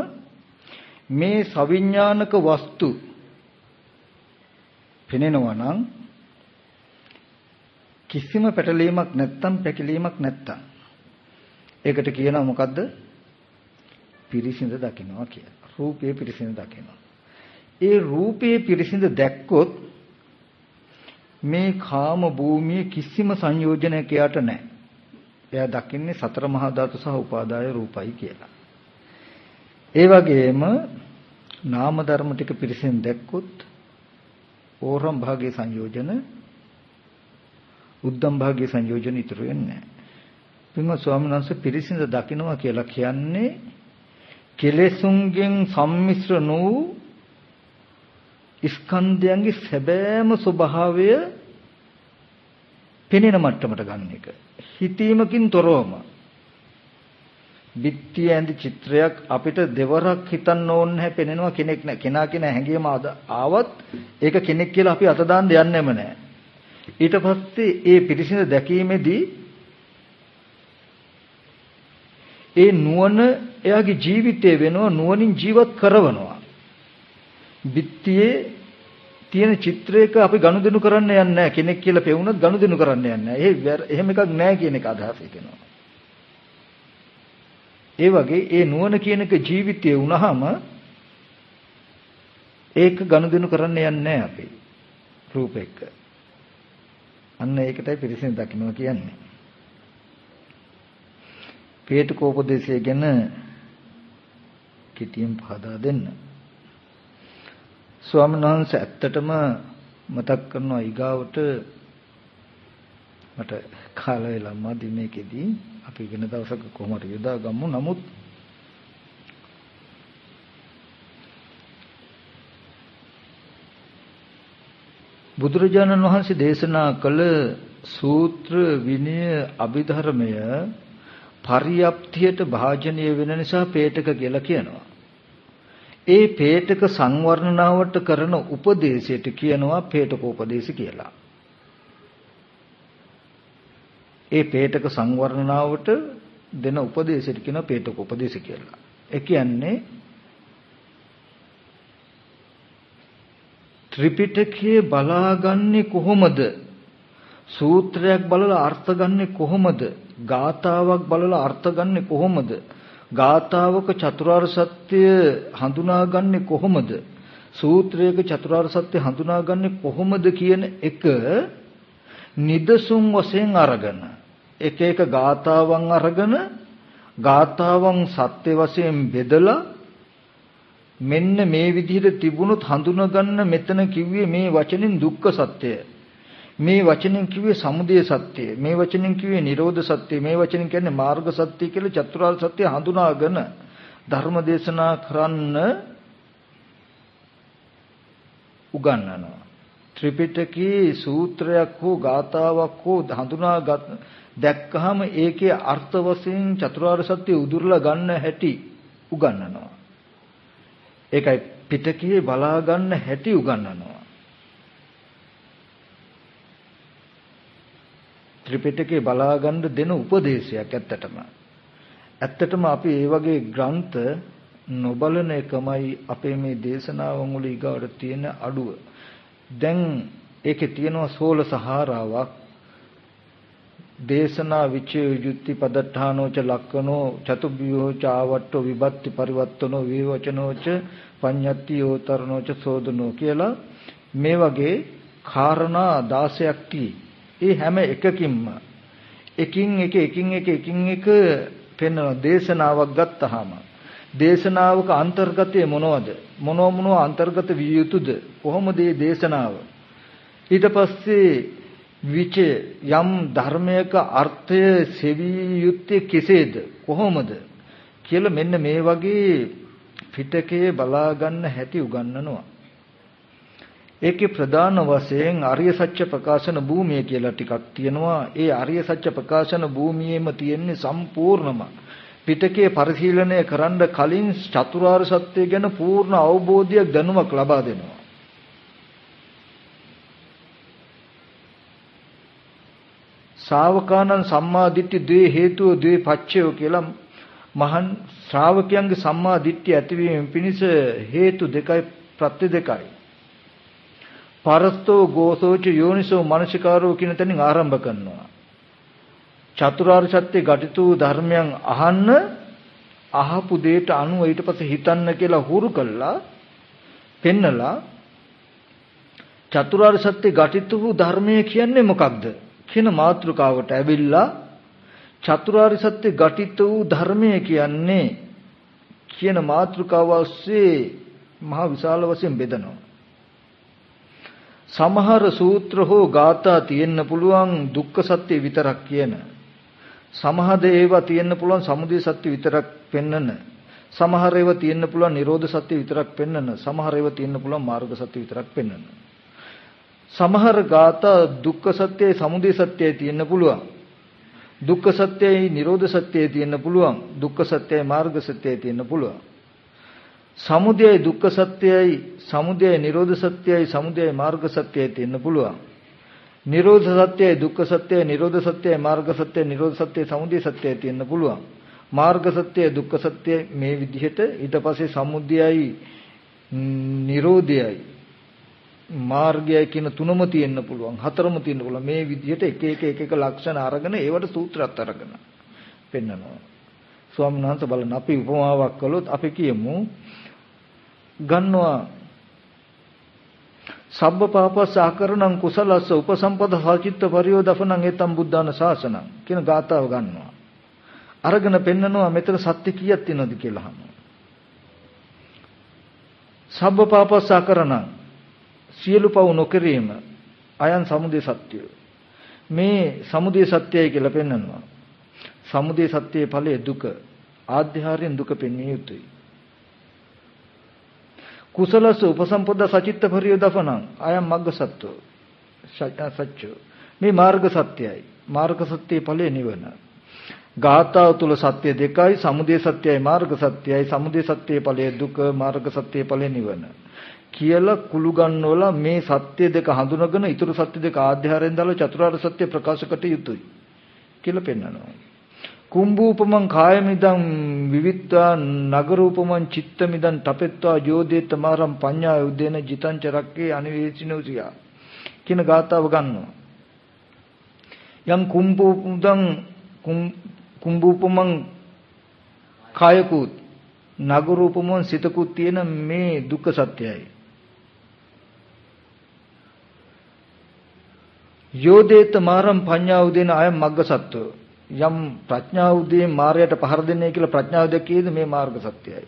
මේ සවිඥානික වස්තු පෙනෙනවා නම් කිසිම පැටලීමක් නැත්තම් පැකිලීමක් නැත්තම් ඒකට කියනවා මොකද්ද පිරිසිඳ දකින්නවා කියලා. රූපේ පිරිසිඳ දකින්නවා. ඒ රූපේ පිරිසිඳ දැක්කොත් මේ කාම භූමියේ කිසිම සංයෝජනයක් එයාට නැහැ. එයා දකින්නේ සතර මහා ධාතු සහ උපාදාය රූපයි කියලා. ඒ වගේම නාම ධර්ම ටික පිරිසිඳ දැක්කොත් ඕරම් භාගයේ සංයෝජන උද්දම් භාගයේ සංයෝජන ඉතුරු වෙන්නේ නැහැ. පින්වත් ස්වාමීන් වහන්සේ පිරිසිඳ දකින්නවා කියලා කියන්නේ කෙලෙසුන්ගෙන් සම්මිශ්‍ර වූ ස්කන්ධයන්ගේ සැබෑම ස්වභාවය පෙනෙන මට්ටමට ගන්න එක. හිතීමකින් තොරවම බිත්තිය ඇඳි චිත්‍රයක් අපිට දෙවරක් හිතන්න ඕන නැහැ පෙනෙනවා කෙනෙක් නැහැ. කෙනා කෙනා හැංගීම ආවත් ඒක කෙනෙක් කියලා අපි අත දාන්න යන්නෙම නැහැ. ඊට පස්සේ ඒ පිරිසිදු දැකීමේදී ඒ නුවණ එයාගේ ජීවිතේ වෙනවා නුවණින් ජීවත් කරවනවා. බිත්තියේ තියෙන චිත්‍රයක අපි ගනුදෙනු කරන්න යන්නේ නැහැ. කෙනෙක් කියලා පෙවුනොත් ගනුදෙනු කරන්න යන්නේ නැහැ. එහෙම එකක් නැහැ කියන එක අදහස හිතෙනවා. ඒ වගේ ඒ නුවණ කියන එක ජීවිතයේ වුණාම ඒක ගනුදෙනු කරන්න යන්නේ නැහැ අපි. රූප එක්ක. අන්න ඒකටයි පිරිසිදු දකින්නවා කියන්නේ. පේටකෝපදේශය ගැන කෙටියෙන් පහදා දෙන්න. ස්වාමීන් වහන්සේ ඇත්තටම මතක් කරනවා ඊගාවට මට කාල වේලා මදි මේකෙදී අපි වෙන දවසක කොහොමද යොදා ගමු නමුත් බුදුරජාණන් වහන්සේ දේශනා කළ සූත්‍ර විනය අභිධර්මය පරියප්තියට භාජනය වෙන නිසා පේටක කියලා කියනවා. ඒ පේටක සංවර්ණනාවට කරන උපදේශයට කියනවා පේටකෝපදේශ කියලා. ඒ පේටක සංවර්ණනාවට දෙන උපදේශයට කියනවා පේටකෝපදේශ කියලා. ඒ කියන්නේ ත්‍රිපිටකයේ බලාගන්නේ කොහොමද? සූත්‍රයක් බලලා අර්ථ ගන්නෙ කොහොමද? ගාතාවක් බලලා අර්ථ ගන්නෙ කොහොමද? ගාතාවක චතුරාර්ය සත්‍ය හඳුනාගන්නේ කොහොමද? සූත්‍රයක චතුරාර්ය සත්‍ය හඳුනාගන්නේ කොහොමද කියන එක නිදසුන් වශයෙන් අරගෙන එක එක ගාතාවන් අරගෙන ගාතාවන් සත්‍ය වශයෙන් බෙදලා මෙන්න මේ විදිහට තිබුණොත් හඳුනගන්න මෙතන කිව්වේ මේ වචනෙන් දුක්ඛ සත්‍යය. මේ වචනෙන් කිව්වේ සමුදය සත්‍යය. මේ වචනෙන් කිව්වේ නිරෝධ සත්‍යය. මේ වචනෙන් කියන්නේ මාර්ග සත්‍යය කියලා චතුරාර්ය සත්‍ය හඳුනාගෙන ධර්ම දේශනා කරන්න උගන්වනවා. ත්‍රිපිටකයේ සූත්‍රයක් හෝ ගාතාවක් හෝ හඳුනාගත් දැක්කහම ඒකේ අර්ථ වශයෙන් චතුරාර්ය සත්‍ය උදුරලා ගන්න හැටි උගන්වනවා ඒකයි පිටකයේ බලා ගන්න හැටි උගන්වනවා ත්‍රිපිටකේ බලා ගන්න දෙන උපදේශයක් ඇත්තටම. ඇත්තටම අපි මේ වගේ ග්‍රන්ථ නොබලන එකමයි අපේ මේ දේශනාවන් වල ඊගාවට තියෙන අඩුව. දැන් ඒකේ තියෙනවා 16 සහාරාවක් දේශනා විචය යුක්ති පදඨානෝච ලක්කනෝ චතුබ්බියෝ චාවට්ටෝ විභක්ති පරිවර්තනෝ විවචනෝච පඤ්ඤත්ති යෝතරනෝච සෝදනෝ කියලා මේ වගේ කාරණා 16ක් තියෙයි. ඒ හැම එකකින්ම එකින් එක එකින් එක එකින් එක පෙන්වන දේශනාවක් ගත්තාම දේශනාවක අන්තර්ගතය මොනවද? මොනව මොනව අන්තර්ගත විය යුතුද? කොහොමද මේ දේශනාව? ඊට පස්සේ විච යම් ධර්මයක අර්ථය සෙවිය යුත්තේ කෙසේද කොහොමද කියලා මෙන්න මේ වගේ පිටකයේ බලා ගන්න හැටි උගන්වනවා ඒකේ ප්‍රධාන වශයෙන් අරිය සත්‍ය ප්‍රකාශන භූමිය කියලා ටිකක් තියෙනවා. ඒ අරිය සත්‍ය ප්‍රකාශන භූමියේම තියෙන්නේ සම්පූර්ණම පිටකේ පරිශීලනය කරන්න කලින් චතුරාර්ය සත්‍ය ගැන පූර්ණ අවබෝධයක් දැනුමක් ලබා දෙනවා. ශාවකානං සම්මා දිට්ඨි ද්වේ හේතුව ද්වේ පච්චයෝ කියලා මහන් ශ්‍රාවකයන්ගේ සම්මා දිට්ඨිය ඇතිවීම පිණිස හේතු දෙකයි ප්‍රත්‍ය දෙකයි. පරස්තෝ ගෝසෝච යෝනිසෝ මනසිකාරෝ කියන තැනින් ආරම්භ කරනවා. චතුරාර්ය සත්‍ය ඝටිත වූ ධර්මයන් අහන්න අහපු දෙයට අනුව ඊට පස්සේ හිතන්න කියලා හුරු කළා පෙන්නලා චතුරාර්ය සත්‍ය ඝටිත වූ ධර්මය කියන්නේ මොකක්ද කියන මාතෘකාවට ඇවිල්ලා චතුරාර්ය සත්‍ය ඝටිත වූ ධර්මය කියන්නේ කියන මාතෘකාව ඔස්සේ මහ විශාල වශයෙන් බෙදනවා සමහර සූත්‍ර හෝ ගාථා තියෙන්න පුළුවන් දුක්ඛ සත්‍ය විතරක් කියන. සමහර ඒවා තියෙන්න පුළුවන් සමුදය සත්‍ය විතරක් පෙන්නන. සමහර ඒවා තියෙන්න පුළුවන් නිරෝධ සත්‍ය විතරක් පෙන්නන. සමහර ඒවා තියෙන්න පුළුවන් මාර්ග සත්‍ය විතරක් පෙන්නන. සමහර ගාථා දුක්ඛ සත්‍යයි සමුදය සත්‍යයි තියෙන්න පුළුවන්. දුක්ඛ සත්‍යයි නිරෝධ සත්‍යයි තියෙන්න පුළුවන්. දුක්ඛ සත්‍යයි මාර්ග සත්‍යයි තියෙන්න පුළුවන්. සමුදයයි දුක්ඛ සත්‍යයයි සමුදයයි නිරෝධ සත්‍යයයි සමුදයයි මාර්ග සත්‍යයයි තියෙන්න පුළුවන්. නිරෝධ සත්‍යයයි දුක්ඛ සත්‍යයයි නිරෝධ සත්‍යයයි මාර්ග සත්‍යයයි නිරෝධ සත්‍යයයි සමුදය සත්‍යයයි තියෙන්න පුළුවන්. මාර්ග සත්‍යයයි දුක්ඛ සත්‍යයයි මේ විදිහට ඊට පස්සේ සමුදයයි නිරෝධයයි මාර්ගයයි කියන තුනම තියෙන්න පුළුවන් හතරම තියෙන්න පුළුවන් මේ විදිහට එක එක එක එක ලක්ෂණ අරගෙන ඒවට සූත්‍රات අරගෙන පෙන්නනවා ස්වාමීන් වහන්සේ බලන්න අපි උපමාවක් කළොත් අපි කියමු ගන්නවා සබ්බ පාපස් ආකරණං කුසලස්ස උපසම්පද සාචිත්ත පරියෝදපනං ඒතම් බුද්ධාන ශාසනං කියන ගාතාව ගන්නවා. අරගෙන පෙන්නනවා මෙතන සත්‍ය කීයක් තියෙනවද කියලා අහනවා. සබ්බ පාපස් ආකරණං සියලු පව් නොකිරීම අයන් සමුදය සත්‍යය. මේ සමුදය සත්‍යයි කියලා පෙන්නනවා. සමුදය සත්‍යයේ ඵලය දුක. ආධ්‍යාරයෙන් දුක පෙන්විය යුතුයි. කුසලස උපසම්පද සචිත්ත පරියදපනං අයම් මග්ග සත්ව සත්‍ය මේ මාර්ග සත්‍යයි මාර්ග සත්‍යයේ ඵලය නිවන ගාථාව තුල සත්‍ය දෙකයි සමුදය සත්‍යයි මාර්ග සත්‍යයි සමුදය සත්‍යයේ ඵලය දුක මාර්ග සත්‍යයේ ඵලය නිවන කියලා කුළු ගන්නවලා මේ සත්‍ය දෙක හඳුනගෙන ඊතුරු සත්‍ය දෙක ආධ්‍යාරයෙන් දාලා චතුරාර්ය සත්‍ය ප්‍රකාශ කට යුතුයි කියලා පෙන්වනවා කුම්භූපමං කායමිදං විවිත්වා නගරූපමං චිත්තමිදං තපෙත්වා ජෝදේත මාරම් පඤ්ඤා යුදේන ජිතං චරක්කේ අනිවේසිනෝසියා කියන ගාතාව ගන්නවා. යම් කුම්බුදං කුම්බුපමං කායකුත් නගරූපමං සිතකුත් තියෙන මේ දුක්ඛ සත්‍යයයි. යෝදේත මාරම් පඤ්ඤා උදේන අය මග්ග සත්ව යම් ප්‍රඥා උදේ මායයට පහර දෙන්නේ කියලා ප්‍රඥාව දැකියේද මේ මාර්ග සත්‍යයයි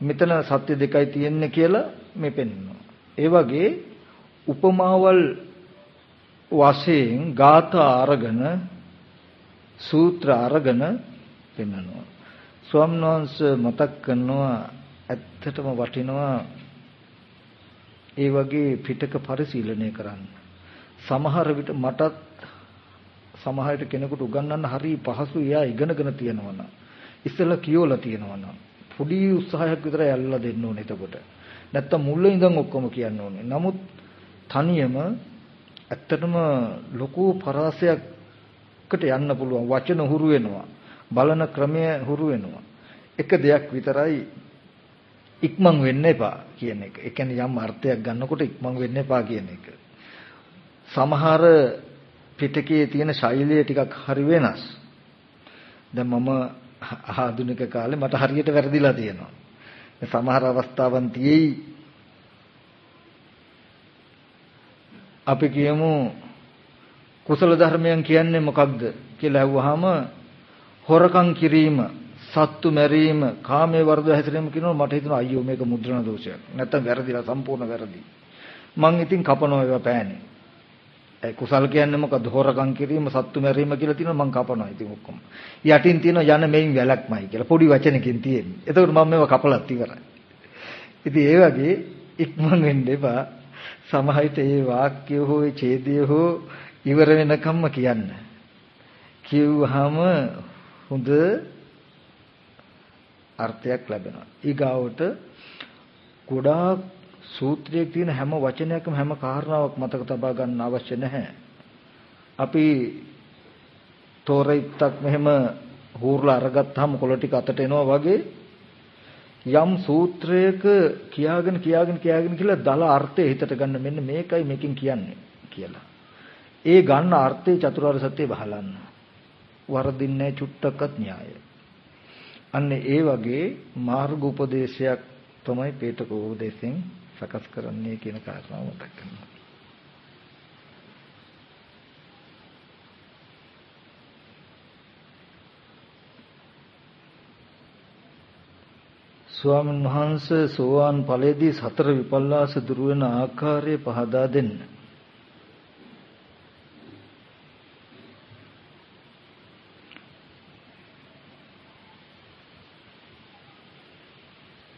මෙතන සත්‍ය දෙකයි තියෙන්නේ කියලා මේ පෙන්වනවා. ඒ වගේ උපමාවල් වශයෙන් ગાථා අරගෙන සූත්‍ර අරගෙන පෙන්වනවා. ස්වාමීන් වහන්සේ මතක් කරනවා ඇත්තටම වටිනවා ඒ වගේ පිටක පරිශීලනය කරන්න. සමහර විට මටත් සමහර විට කෙනෙකුට උගන්වන්න හරි පහසු එයා ඉගෙනගෙන තියෙනවා නම් ඉස්සෙල්ලා කියවලා තියෙනවා නම් පොඩි උත්සාහයක් විතරයි අල්ලලා දෙන්න ඕනේ එතකොට. නැත්තම් මුල ඉඳන් ඔක්කොම කියන්න ඕනේ. නමුත් තනියම ඇත්තටම ලොකු පරාසයකට යන්න පුළුවන්. වචන හුරු වෙනවා. බලන ක්‍රමය හුරු වෙනවා. එක දෙයක් විතරයි ඉක්මන් වෙන්න එපා කියන එක. ඒ කියන්නේ යම් අර්ථයක් ගන්නකොට ඉක්මන් වෙන්න එපා කියන එක. සමහර පිටකයේ තියෙන ශෛලිය ටිකක් හරි වෙනස්. දැන් මම ආධුනික කාලේ මට හරියට වැරදිලා තියෙනවා. සමහර අවස්ථාවන් තියෙයි අපි කියමු කුසල ධර්මයන් කියන්නේ මොකක්ද කියලා අහුවාම හොරකම් කිරීම සත්තු මැරීම, කාමයේ වර්ධව හැසිරීම කියනවා මට හිතෙනවා අයියෝ මේක මුද්‍රණ දෝෂයක්. නැත්තම් වැරදිලා සම්පූර්ණ වැරදි. මං ඉතින් කපනවා ඒවා පෑනේ. ඒ කුසල් කියන්නේ මොකද? හොරකම් කිරීම, සත්තු මැරීම කියලා තියෙනවා මං කපනවා ඉතින් ඔක්කොම. යටින් තියෙනවා යන මෙයින් වැලක්මයි කියලා පොඩි වචනකින් තියෙන්නේ. එතකොට මම මේවා කපලත් ඉවරයි. ඉතින් ඒ වගේ ඉක්මන් වෙන්න එපා. සමහවිට ඒ වාක්‍ය හෝ ඒ ඡේදය හෝ ඉවර වෙනකම්ම කියන්න. කිව්වහම හොඳ අර්ථයක් ලැබෙනවා. ඊගාවට ගොඩාක් සූත්‍රයේ තියෙන හැම වචනයක්ම හැම කාරණාවක් මතක තබා ගන්න අවශ්‍ය නැහැ. අපි තෝරෙයිත්තක් මෙහෙම හූර්ලා අරගත්තාම කොළ ටික අතට එනවා වගේ යම් සූත්‍රයක කියාගෙන කියාගෙන කියාගෙන කියලා දල අර්ථය හිතට ගන්න මෙන්න මේකයි මේකෙන් කියන්නේ කියලා. ඒ ගන්න අර්ථයේ චතුරාර්ය සත්‍ය බහලන්න. වරදින්නේ චුට්ටක්වත් න්‍යායයි. අන්න ඒ වගේ මාර්ග උපදේශයක් තමයි පේතක උපදේශයෙන් සකස් කරන්නේ කියන කාරණාව මතක් කරනවා. ස්වාමීන් වහන්සේ සෝවාන් ඵලයේදී සතර විපල්ලාස දුර වෙන ආකාරය පහදා දෙන්න.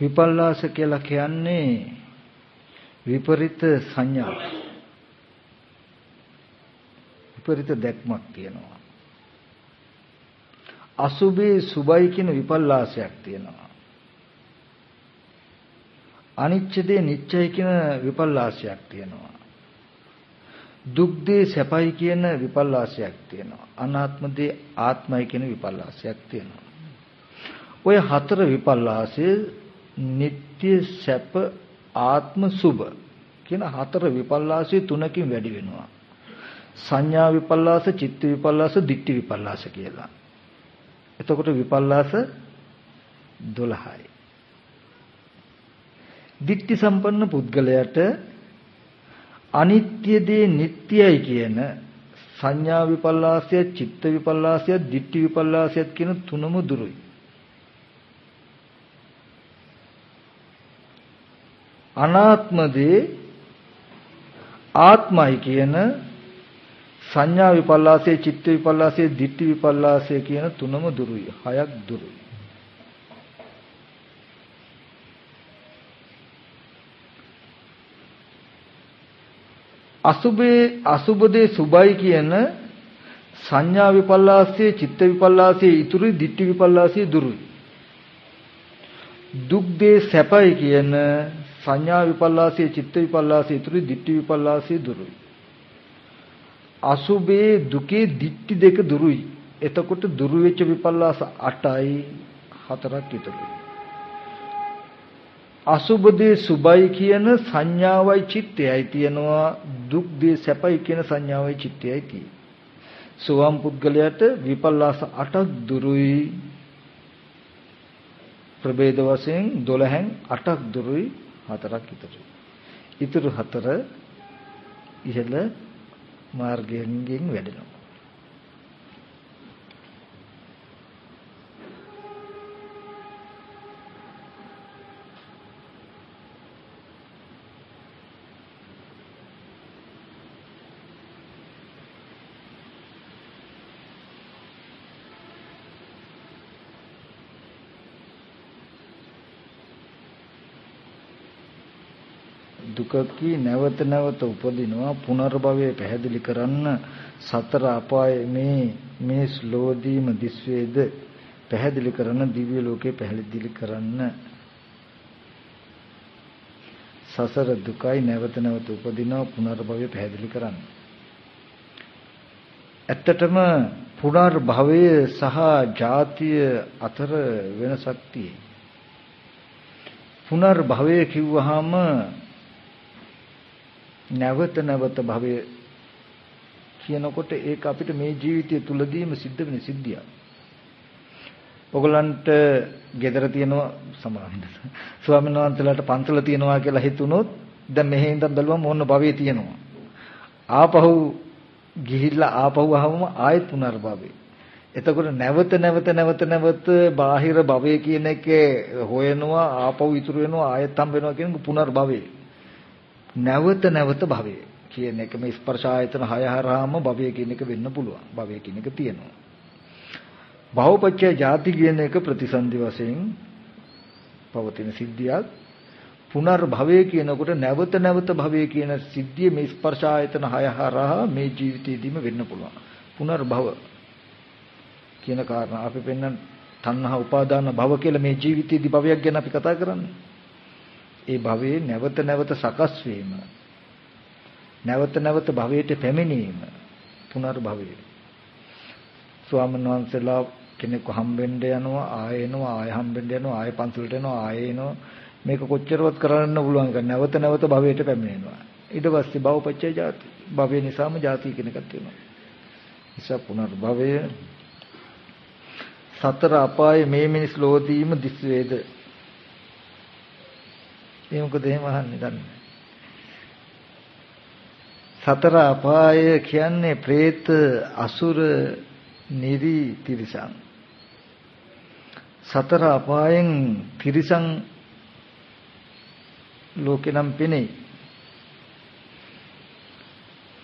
විපල්ලාස කියලා කියන්නේ විපරිත සංඥා. විපරිත දැක්මක් තියෙනවා. අසුභේ සුභයි කියන විපල්ලාසයක් තියෙනවා. අනිච්චදේ නිච්චයි කියන විපල්ලාසයක් තියෙනවා. දුක් දේ සැපයි කියන විපල්ලාසයක් තියෙනවා. අනාත්ම දේ ආත්මයි කියන විපල්ලාසයක් තියෙනවා. ඔය හතර විපල්ලාසයේ නিত্য සැප ආත්ම සුභ කියන හතර විපල්ලාසයේ තුනකින් වැඩි වෙනවා. සංඥා විපල්ලාස, චිත්ත විපල්ලාස, ditthi විපල්ලාස කියලා. එතකොට විපල්ලාස 12යි. ditthi සම්පන්න පුද්ගලයාට අනිත්‍ය දේ නිට්ටයයි කියන සංඥා විපල්ලාසය, චිත්ත විපල්ලාසය, ditthi විපල්ලාසය කියන තුනම දුරුයි. අනාත්ම දේ ආත්මයි කියන සංඥා විපල්ලාසයේ චිත්ත විපල්ලාසයේ ditthi විපල්ලාසයේ කියන තුනම දුරුයි. හයක් දුරුයි. අසුබේ අසුබදේ සුබයි කියන සංඥා විපල්ලාසයේ චිත්ත විපල්ලාසයේ ඉතුරුයි ditthi විපල්ලාසයේ දුරුයි. දුක් දේ සැපයි කියන සංඥා විපල්ලාසයේ චිත්ත විපල්ලාසයේ ඉතුරු දිට්ඨි විපල්ලාසයේ දුරුයි. අසුබේ දුකේ දිට්ඨි දෙක දුරුයි. එතකොට දුරු වෙච්ච විපල්ලාස 8යි 4ක් ඉතුරුයි. අසුබ දේ සුබයි කියන සංඥාවයි චිත්තයයි තියෙනවා දුක් දේ සැපයි කියන සංඥාවයි චිත්තයයි තියෙන්නේ. සුවම් පුද්ගලයාට විපල්ලාස 8ක් දුරුයි ප්‍රභේද වශයෙන් 12න් 8ක් දුරුයි 4ක් ඉතුරුයි. ඉතුරු 4 ඉහළ මාර්ගයෙන් වැඩෙනවා. දුකකී නැවත නැවත උපදිනවා පුනර්භවය පැහැදිලි කරන්න සතර අපායේ මේ මේ ස්ලෝදීම දිස්වේද? පැහැදිලි කරන දිව්‍ය ලෝකේ පැහැදිලි කරන්න. සසර දුකයි නැවත නැවත උපදිනවා පුනර්භවය පැහැදිලි කරන්න. ඇත්තටම පුනර්භවය සහ ජාතිය අතර වෙනසක් තියෙයි. පුනර්භවය කිව්වහම නැවත නැවත භවය කියනකොට ඒක අපිට මේ ජීවිතය තුලදීම සිද්ධ වෙන සිද්ධියක්. ඔයගලන්ට ගෙදර තියෙනවා සමාවෙන්න. ස්වාමීන් වහන්සේලාට පන්සල තියෙනවා කියලා හිතුනොත් දැන් මෙහෙ ඉඳන් බැලුවම ඕන භවයේ තියෙනවා. ආපහු ගිහිල්ලා ආපහු ආවම ආයෙත් පුනර්භවය. එතකොට නැවත නැවත නැවත නැවත බාහිර භවය කියන එකේ හොයනවා ආපහු ඉතුරු වෙනවා ආයෙත් හම්බ වෙනවා කියන පුනර්භවය. නැවත නැවත භවය කියන එක මේ ස්පර්ශ ආයතන හය හරහාම භවය කියන එක වෙන්න පුළුවන්. භවය කියන එක තියෙනවා. භවපච්චය ಜಾති කියන එක ප්‍රතිසන්දි වශයෙන් පවතින සිද්ධියක්. පුනර්භවය කියනකොට නැවත නැවත භවය කියන සිද්ධිය මේ ස්පර්ශ ආයතන හය හරහා මේ ජීවිතේදීම වෙන්න පුළුවන්. පුනර්භව කියන කාරණා අපි පෙන්වන තණ්හා උපාදාන භව කියලා මේ ජීවිතේදී භවයක් ගැන අපි කතා කරන්නේ. ඒ භවයේ නැවත නැවත සකස් වීම නැවත නැවත භවයට පැමිණීම පුනර්භවය. ස්වාමීන් වහන්සේලා කෙනෙක් හම්බෙන්න යනවා ආයෙ එනවා ආයෙ හම්බෙන්න යනවා ආයෙ පන්සලට එනවා ආයෙ එනවා. මේක කොච්චරවත් කරන්න පුළුවන් එක නැවත නැවත භවයට පැමිණෙනවා. ඊට පස්සේ භවපච්චය ජාති භවය නිසාම ජාති කියන එකක් තියෙනවා නිසා පුනර්භවය සතර අපායේ මේ මිනිස් ලෝදීම දිස් වේද ඒ මොකද එහෙම අහන්නේ දන්නේ සතර අපාය කියන්නේ പ്രേත අසුර නිරි තිරිසන්. සතර අපායෙන් තිරිසන් ලෝකේ නම් පෙනේ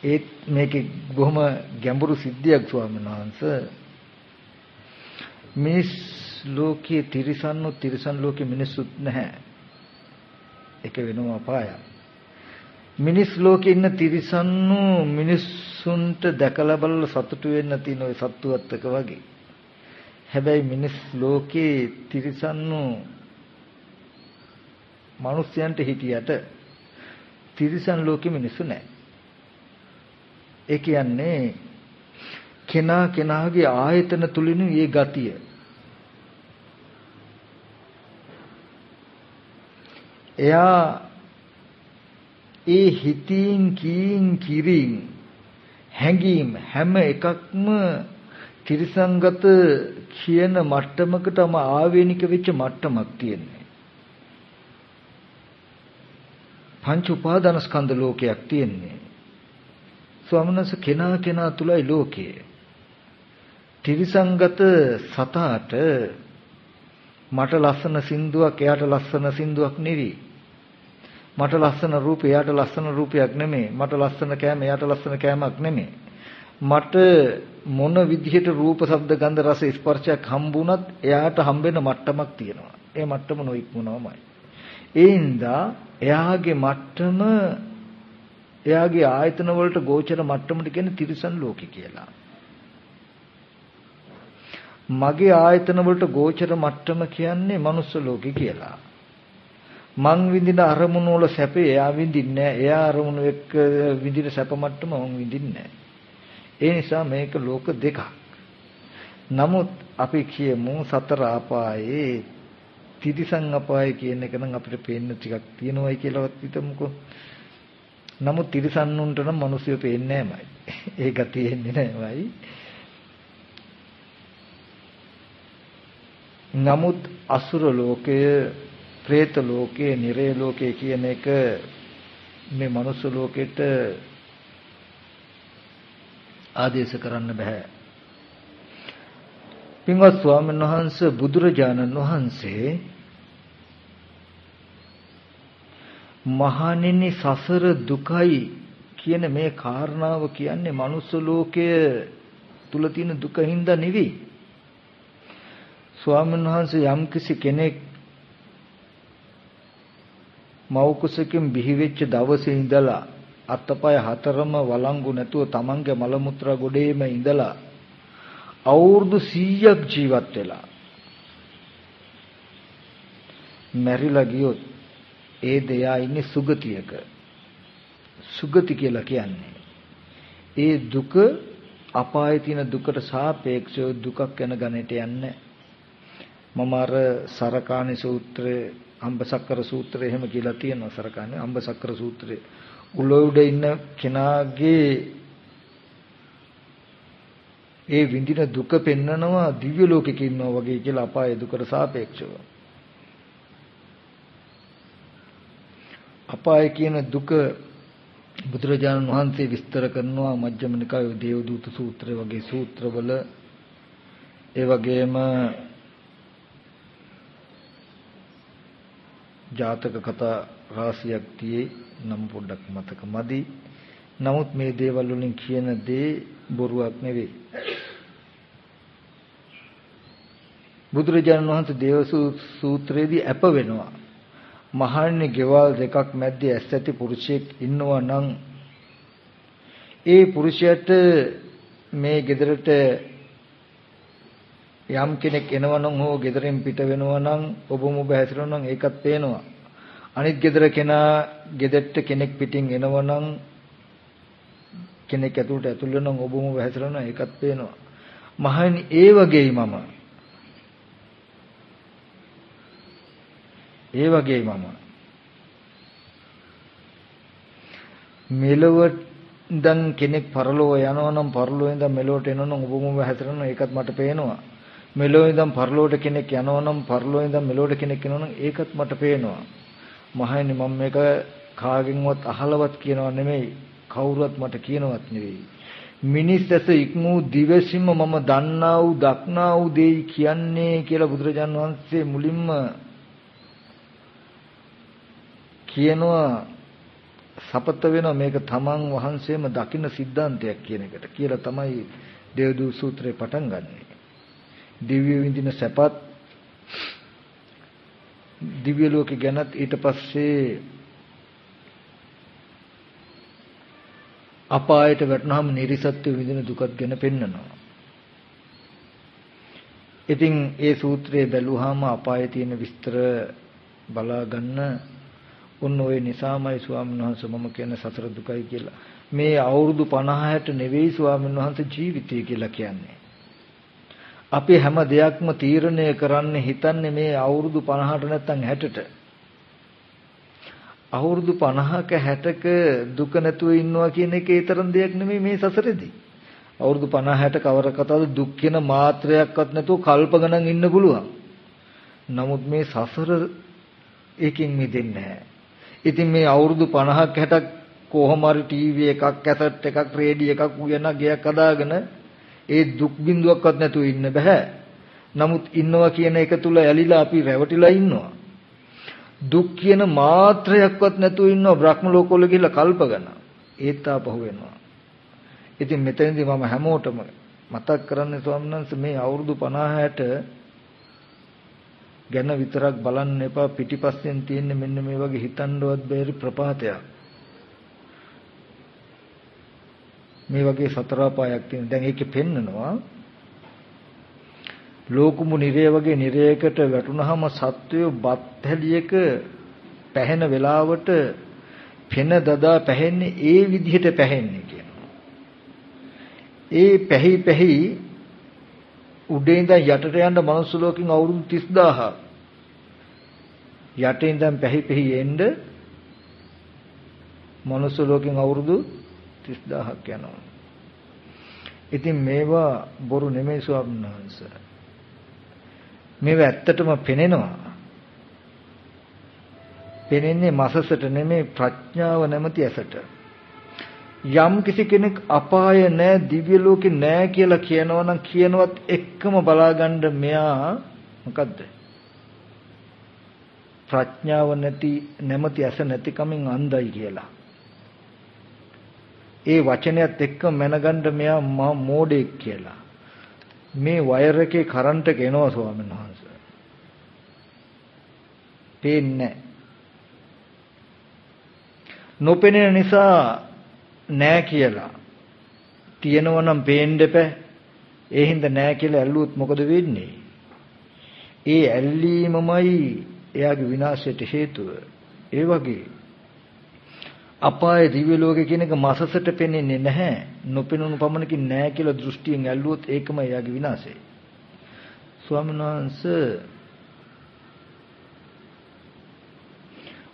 ඒත් මේකේ බොහොම ගැඹුරු සිද්ධියක් ස්වාමීන් වහන්සේ. මිනිස් ලෝකයේ තිරිසන්නු තිරිසන් ලෝකේ මිනිස්සුත් නැහැ. ඒක වෙනම අපායක්. මිනිස් ලෝකේ ඉන්න තිරිසන්නු මිනිස්සුන්ට දැකලා බලලා සතුටු වෙන්න තියෙන ওই සත්තුවත් එක වගේ. හැබැයි මිනිස් ලෝකේ තිරිසන්නු මිනිස්යන්ට හිටියට තිරිසන් ලෝකෙ මිනිස්සු නැහැ. ඒ කියන්නේ කෙනා කෙනාගේ ආයතන තුලිනු මේ ගතිය එයා ඒ හිතින් කීන් කිරින් හැඟීම් හැම එකක්ම ත්‍රිසංගත කියන මට්ටමකටම ආවේනික වෙච්ච මට්ටමක් තියෙන්නේ. පංච උපාදානස්කන්ධ ලෝකයක් තියෙන්නේ. ස්වාමනස කෙනා කෙනා තුලයි ලෝකය. ත්‍රිසංගත සතාට මට ලස්සන සින්දුවක් එයාට ලස්සන සින්දුවක් නෙවෙයි. මට ලස්සන රූපය එයාට ලස්සන රූපයක් නෙමෙයි. මට ලස්සන කෑම එයාට ලස්සන කෑමක් නෙමෙයි. මට මොන විදිහට රූප, ශබ්ද, ගන්ධ, රස, ස්පර්ශයක් හම්බුණත් එයාට හම්බෙන මට්ටමක් තියෙනවා. ඒ මට්ටම නොඉක්මනවමයි. ඒ හින්දා එයාගේ මට්ටම එයාගේ ආයතන වලට ගෝචර මට්ටමට කියන්නේ තිරිසන් ලෝකේ කියලා. මගේ ආයතන වලට ගෝචර මට්ටම කියන්නේ manuss ලෝකේ කියලා. මං විඳින අරමුණු වල සැපේ එයා විඳින්නේ නැහැ. එයා අරමුණු එක්ක විඳින සැප මට්ටම මං විඳින්නේ ඒ නිසා මේක ලෝක දෙකක්. නමුත් අපි කියමු සතර ආපායේ තිරිසන් අපාය කියන එක නම් අපිට පේන්න ටිකක් තියෙනවයි කියලාවත් හිතමුකෝ. නමුත් තිරිසන්නුන්ට නම් මිනිස්සු පේන්නේ නැමයි. ඒක තියෙන්නේ නැමයි. නමුත් අසුර ලෝකය, പ്രേත ලෝකය, නිරේ ලෝකය කියන එක මේ මනුස්ස ලෝකෙට ආදේශ කරන්න බෑ. පින්වත් ස්වාමීන් වහන්සේ බුදුරජාණන් වහන්සේ මහණෙනි සසර දුකයි කියන මේ කාරණාව කියන්නේ මනුස්ස ලෝකය තුල තියෙන දුකින්ද නෙවෙයි. ස්වාමීන් වහන්සේ යම්කිසි කෙනෙක් මව් කුසකින් බිහි වෙච්ච දවසේ ඉඳලා අතපය හතරම වළංගු නැතුව තමන්ගේ මල මුත්‍රා ගොඩේම ඉඳලා අවුරුදු 100ක් ජීවත් වෙලා මැරිලා ගියොත් ඒ දෙයා ඉන්නේ සුගතියක. සුගති කියලා කියන්නේ ඒ දුක අපායේ තියෙන දුකට සාපේක්ෂව දුකක් වෙන ගණයට යන්නේ. මම අර සරකාණි සූත්‍රයේ අම්බසක්කර සූත්‍රය එහෙම කියලා තියෙනවා සරකාණි අම්බසක්කර සූත්‍රයේ. උල උඩ ඉන්න කෙනාගේ ඒ විඳින දුක පෙන්නනවා දිව්‍ය ලෝකෙක ඉන්නවා වගේ කියලා අපාය දුකට සාපේක්ෂව. අපාය කියන දුක බුදුරජාණන් වහන්සේ විස්තර කරනවා මජ්ක්‍ධිම නිකායේ දේවදූත සූත්‍රය වගේ සූත්‍රවල. ඒ වගේම ජාතක කතා රාශියක් තියේ නම් පොඩ්ඩක් මතක මදි. නමුත් මේ දේවල් වලින් කියන දේ බොරුවක් නෙවෙයි. බුදුරජාණන් වහන්සේ දේව සූත්‍රයේදී අප වෙනවා. මහන්නේ ගෙවල් දෙකක් මැද්දේ ඇස් ඇති පුරුෂයෙක් ඉන්නවා නම් ඒ පුරුෂයාට මේ ගෙදරට යම් කෙනෙක් එනවනම් හෝ ගෙදරින් පිට වෙනවා නම් ඔබම ඔබ හැසිරෙනවා නම් ඒකත් පේනවා. අනිත් ගෙදර කෙනා ගෙදරට කෙනෙක් පිටින් එනවනම් කෙනෙක් ඇතුළට ඇතුල් වෙනවා ඔබම ඔබ හැසිරෙනවා ඒකත් පේනවා. මහණනි ඒ වගේයි මම. ඒ වගේයි මම. මෙලොව ඉඳන් කෙනෙක් පරලොව යනවා නම් පරලොව ඉඳන් මෙලොවට එනවා නම් ඔබම ඔබ හැසිරෙනවා ඒකත් මට පේනවා. මෙලොව ඉඳන් පරලොවට කෙනෙක් යනවා නම් පරලොව ඉඳන් මෙලොවට කෙනෙක් එනවා නම් ඒකත් මට පේනවා. මහණනි මම මේක කාගෙන්වත් අහලවත් කියනව නෙමෙයි කවුරුවත් මට කියනවත් නෙවෙයි මිනිස් ඇස ඉක්මූ දිවසින්ම මම දන්නා වූ දක්නා වූ දෙයි කියන්නේ කියලා බුදුරජාන් වහන්සේ මුලින්ම කියනවා සපත වෙනවා මේක තමන් වහන්සේම දකින්න සිද්ධාන්තයක් කියන එකට කියලා තමයි දේවදූ සූත්‍රේ පටන් ගන්නෙ. දිව්‍ය විඳින සැපත් දිව්‍ය ලෝකේ ගැනත් ඊට පස්සේ අපායට වැටුනහම නිර්සත්ත්ව විඳින දුකත් ගැන පෙන්නනවා. ඉතින් ඒ සූත්‍රයේ බැලුවාම අපායේ තියෙන විස්තර බලා ගන්න ඔන්න ඔය නිසාමයි ස්වාමීන් වහන්සේ මම කියන සතර දුකයි කියලා. මේ අවුරුදු 50ට නෙවෙයි ස්වාමීන් වහන්සේ ජීවිතය කියලා කියන්නේ. අපි හැම දෙයක්ම තීරණය කරන්නේ හිතන්නේ මේ අවුරුදු 50ට නැත්නම් 60ට. අවුරුදු 50ක 60ක දුක නැතුව ඉන්නවා කියන එක ඒ තරම් දෙයක් නෙමෙයි මේ සසරේදී. අවුරුදු 50 60 කවර කතාවද දුක් කියන මාත්‍රයක්වත් නැතුව කල්ප ගණන් ඉන්න පුළුවන්. නමුත් මේ සසර එකකින් මිදෙන්නේ නැහැ. ඉතින් මේ අවුරුදු 50ක් 60ක් කොහොම හරි ටීවී එකක් කැසට් එකක් රේඩියෝ එකක් උයන ගයක් හදාගෙන ඒ දුක් බිඳුවක්වත් නැතුව ඉන්න බෑ. නමුත් ඉන්නවා කියන එක තුල ඇලිලා අපි රැවටිලා ඉන්නවා. දුක් කියන මාත්‍රයක්වත් නැතුව ඉන්නවා බ්‍රහ්ම ලෝකවල ගිහිල්ලා කල්ප ගන්න. ඒත් ආපහු වෙනවා. ඉතින් මෙතනදී මම හැමෝටම මතක් කරන්නේ ස්වාමීන් වහන්සේ මේ අවුරුදු 50ට ගැන විතරක් බලන්න එපා පිටිපස්සෙන් තියෙන මෙන්න මේ වගේ හිතන්නවත් බැරි ප්‍රපාතයක්. මේ වගේ සතර අපායක් තියෙන. දැන් ඒකේ පෙන්නනවා ලෝකුමු නිරය වගේ නිරයකට වැටුනහම සත්වය බත් හැලියක පැහෙන වෙලාවට පෙන දදා පැහෙන්නේ ඒ විදිහට පැහෙන්නේ කියනවා. ඒ පැහි පැහි උඩේ ඉඳන් යටට යන මනුස්ස ලෝකෙන් අවුරුදු 30000 යටින් ඉඳන් පැහි පැහි එන්න මනුස්ස ලෝකෙන් අවුරුදු 30000ක් යනවා. ඉතින් මේවා බොරු නෙමෙයි ස්වාමීන් වහන්සේ. මේවා ඇත්තටම පෙනෙනවා. පෙනෙන්නේ මසසට නෙමෙයි ප්‍රඥාව නැමැති ඇසට. යම් කිසි කෙනෙක් අපාය නැහැ දිව්‍ය ලෝකේ නැහැ කියලා කියනවා නම් කියනවත් එක්කම බලාගන්න මෙයා මොකද්ද? ප්‍රඥාව නැති නැමැති ඇස නැතිකමින් අන්ධයි කියලා. ඒ වචනයත් එක්ක මැනගන්න මෙයා මහා මෝඩෙක් කියලා. මේ වයර් එකේ කරන්ට් එක එනවා ස්වාමීන් වහන්සේ. පේන්නේ නොපෙනෙන නිසා නෑ කියලා. තියෙනව නම් පේන්න එපා. ඒ හින්දා නෑ කියලා ඇල්ලුවොත් මොකද වෙන්නේ? ඒ ඇල්ලීමමයි එයාගේ විනාශයට හේතුව. ඒ වගේ අපාය දිව්‍ය ලෝකේ කියන එක මසසට පෙනෙන්නේ නැහැ. නොපෙනුණු පමණකින් නැහැ කියලා දෘෂ්ටියෙන් ඇල්ලුවොත් ඒකම එයාගේ විනාශය. ස්වාමීන් වහන්සේ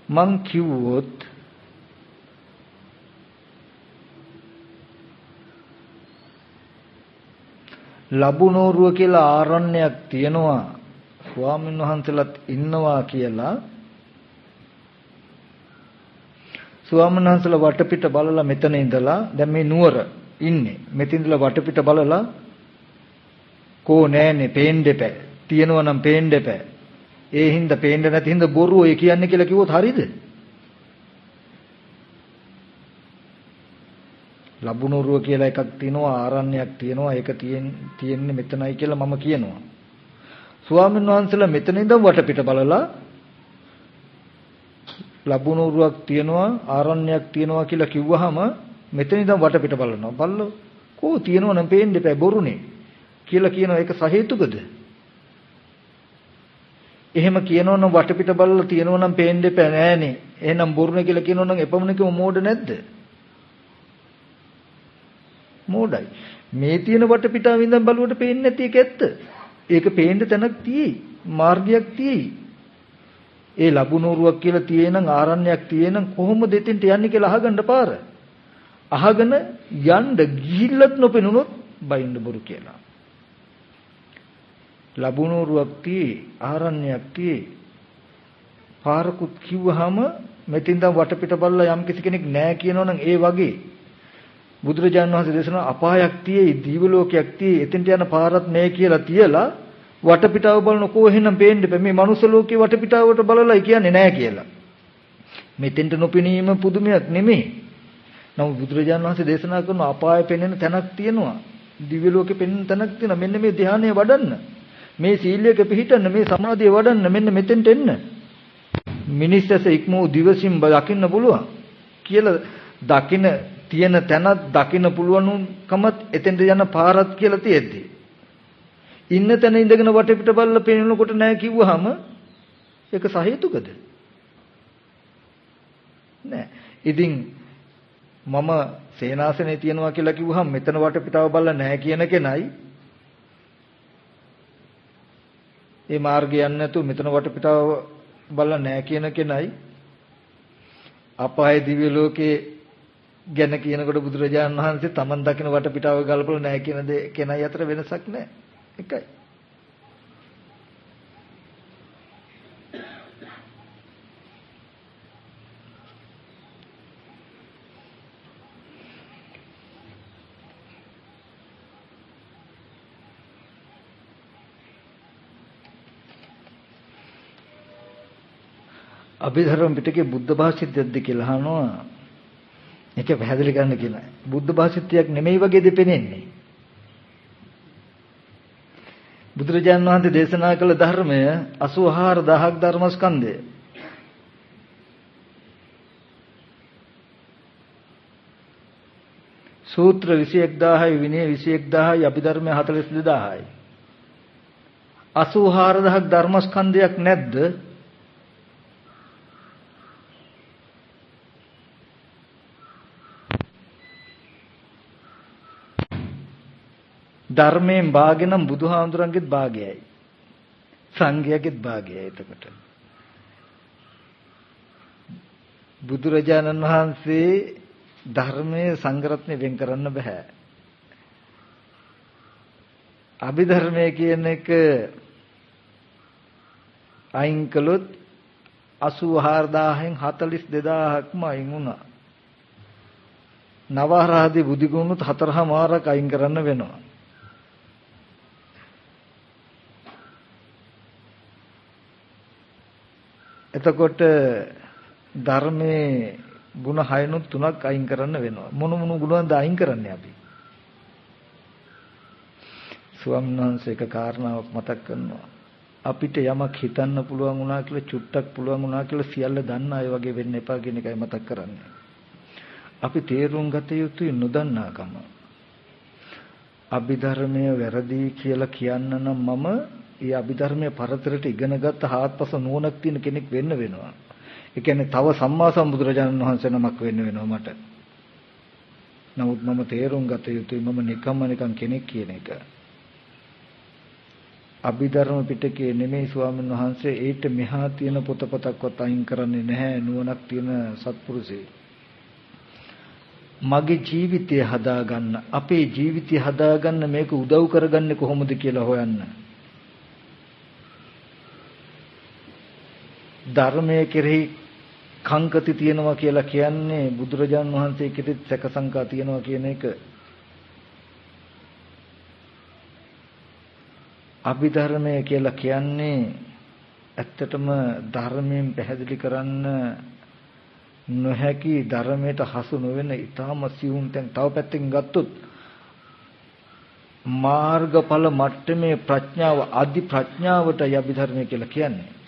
මං කිව්වොත් ලබුනෝරුව කියලා ආරණ්‍යයක් තියෙනවා ස්වාමීන් වහන්සේලාත් ඉන්නවා කියලා ස්වාමීන් වහන්සේලා වටපිට බලලා මෙතන ඉඳලා දැන් මේ නුවර ඉන්නේ. මෙතන ඉඳලා වටපිට බලලා කෝ නෑනේ පේන්න දෙපෑ. තියෙනවා නම් පේන්න දෙපෑ. ඒ හින්දා පේන්න නැති හින්දා බොරු ඔය කියන්නේ කියලා කිව්වොත් හරිද? ලබුනුරුව කියලා එකක් තියෙනවා ආරණ්‍යයක් තියෙනවා ඒක තියෙන්නේ මෙතනයි කියලා මම කියනවා. ස්වාමීන් වහන්සේලා මෙතන ඉඳන් වටපිට බලලා ලැබුණුරුවක් තියනවා ආරණ්‍යයක් තියනවා කියලා කිව්වහම මෙතන ඉඳන් වටපිට බලනවා. බල්ලෝ කෝ තියනවා නම් පේන්න එපා බොරුනේ කියලා කියනවා ඒක සහේතුකද? එහෙම කියනවා නම් වටපිට බලලා තියනවා නම් පේන්න එපා නෑනේ. එහෙනම් බොරුනේ කියලා කියනවා නම් එපමණකම මෝඩ නැද්ද? මෝඩයි. මේ තියෙන වටපිටාව ඉඳන් බලුවට පේන්නේ නැති එක ඇත්ත. ඒක පේන්න තැනක් තියෙයි. මාර්ගයක් තියෙයි. ඒ ලබුනෝරුවක් කියලා තියෙනං ආරණ්‍යයක් තියෙනං කොහොමද එතෙන්ට යන්නේ කියලා අහගන්න පාර. අහගෙන යන්න ගිහිල්ලත් නොපෙනුනොත් බයින්න බොරු කියලා. ලබුනෝරුවක් tie ආරණ්‍යයක් tie පාරකුත් කිව්වහම මෙතින්ද වටපිට බලලා යම් කිසි කෙනෙක් නැහැ කියනවනම් ඒ වගේ බුදුරජාණන් වහන්සේ දේශනා අපායක් tie දීව ලෝකයක් tie එතෙන්ට යන පාරක් නැහැ කියලා තියලා වටපිටාව බලනකෝ එහෙනම් පේන්න බෑ මේ මනුස්ස ලෝකේ වටපිටාවට බලලා කියන්නේ නෑ කියලා. මෙතෙන්ට නොපෙනීම පුදුමයක් නෙමෙයි. නමුත් බුදුරජාණන් වහන්සේ දේශනා කරන අපාය පෙනෙන තැනක් තියෙනවා. දිව්‍ය ලෝකේ පෙනෙන තැනක් තියෙනවා. මෙන්න මේ ධානය වඩන්න. මේ සීලයක පිහිටන්න මේ සමාධිය වඩන්න මෙන්න මෙතෙන්ට එන්න. මිනිස්සස ඉක්මෝ දිවසින් දකින්න පුළුවන් කියලා දකින්න තියෙන තැනක් දකින්න පුළුවන්කමත් එතෙන්ට යන පාරක් කියලා තියෙද්දි ඉන්න තැන ඉඳගෙන වටපිට බලලා පේනකොට නෑ කිව්වහම ඒක සහේතුකද? නෑ. ඉතින් මම සේනාසනේ තියනවා කියලා කිව්වහම මෙතන වටපිටාව බලලා නෑ කියන කෙනයි ඒ මාර්ගය යන්නේ නැතුව මෙතන වටපිටාව බලලා නෑ කියන කෙනයි අපාය දිව්‍ය ලෝකේ ගැන කියනකොට බුදුරජාණන් වහන්සේ Taman දකින වටපිටාව ගලපලා නෑ කියන දේ කෙනයි අතර වෙනසක් නෑ එකයි. අභිධර්ම පිටකේ බුද්ධ භාෂිතයක්ද කියලා අහනවා. ඒක පැහැදිලි කරන්න කියලා. බුද්ධ භාෂිතයක් නෙමෙයි වගේ දෙපෙනෙන්නේ. බුදුරජාණන් වහන්සේ දේශනා කළ ධර්මය 84000ක් ධර්මස්කන්ධය. සූත්‍ර 21000යි විනය 21000යි අභිධර්ම 42000යි. 84000ක් ධර්මස්කන්ධයක් නැද්ද? ධර්මයෙන් භාගෙනම් බුදුහාමුදුරන්ගෙත් භාගයයි. සංඝයාගෙත් භාගයයි එතකොට. බුදුරජාණන් වහන්සේ ධර්මයේ සංගරත්නේ වෙන් කරන්න බෑ. අභිධර්මයේ කියන එක අයින් කළොත් 84000න් 42000ක්ම අයින් වුණා. නවහරහදී බුදුගුණුත් හතරමාරක් අයින් කරන්න වෙනවා. එතකොට ධර්මයේ ಗುಣ 6නුත් තුනක් අයින් කරන්න වෙනවා. මොන මොන ගුණවන්ද අයින් කරන්නේ අපි? ස්වාමීන් වහන්සේ එක කාරණාවක් මතක් කරනවා. අපිට යමක් හිතන්න පුළුවන් වුණා කියලා චුට්ටක් පුළුවන් වුණා කියලා සියල්ල දන්න අය වගේ වෙන්න එපා කියන එකයි මතක් කරන්නේ. අපි තේරුම් ගත යුතුයි නොදන්නාකම. අභිධර්මය වැරදි කියලා කියන්න නම් මම ඒ අභිධර්මයේ පරතරට ඉගෙනගත්ත හාත්පස නුවණක් තියෙන කෙනෙක් වෙන්න වෙනවා. ඒ කියන්නේ තව සම්මා සම්බුදුරජාණන් වහන්සේ නමක් වෙන්න වෙනවා මට. නමුත් මම තේරුම් ගත යුතුයි මම නිකම්ම නිකම් කෙනෙක් කියන එක. අභිධර්ම පිටකයේ නෙමෙයි ස්වාමීන් වහන්සේ ඊට මෙහා තියෙන පොතපතක්වත් අයින් කරන්නේ නැහැ නුවණක් තියෙන සත්පුරුෂයෙක්. මගේ ජීවිතය හදාගන්න අපේ ජීවිතය හදාගන්න මේක උදව් කරගන්නේ කොහොමද කියලා හොයන්න. ධර්මයේ කෙරෙහි කංකති තියනවා කියලා කියන්නේ බුදුරජාන් වහන්සේ කෙරෙහි සැකසංකා තියනවා කියන එක අභිධර්මය කියලා කියන්නේ ඇත්තටම ධර්මයෙන් පැහැදිලි කරන්න නොහැකි ධර්මයට හසු නොවන ඊටාම සියුම් තැන් තව පැත්තකින් ගත්තොත් මාර්ගඵල මට්ටමේ ප්‍රඥාව අධි ප්‍රඥාවට යබිධර්මය කියලා කියන්නේ.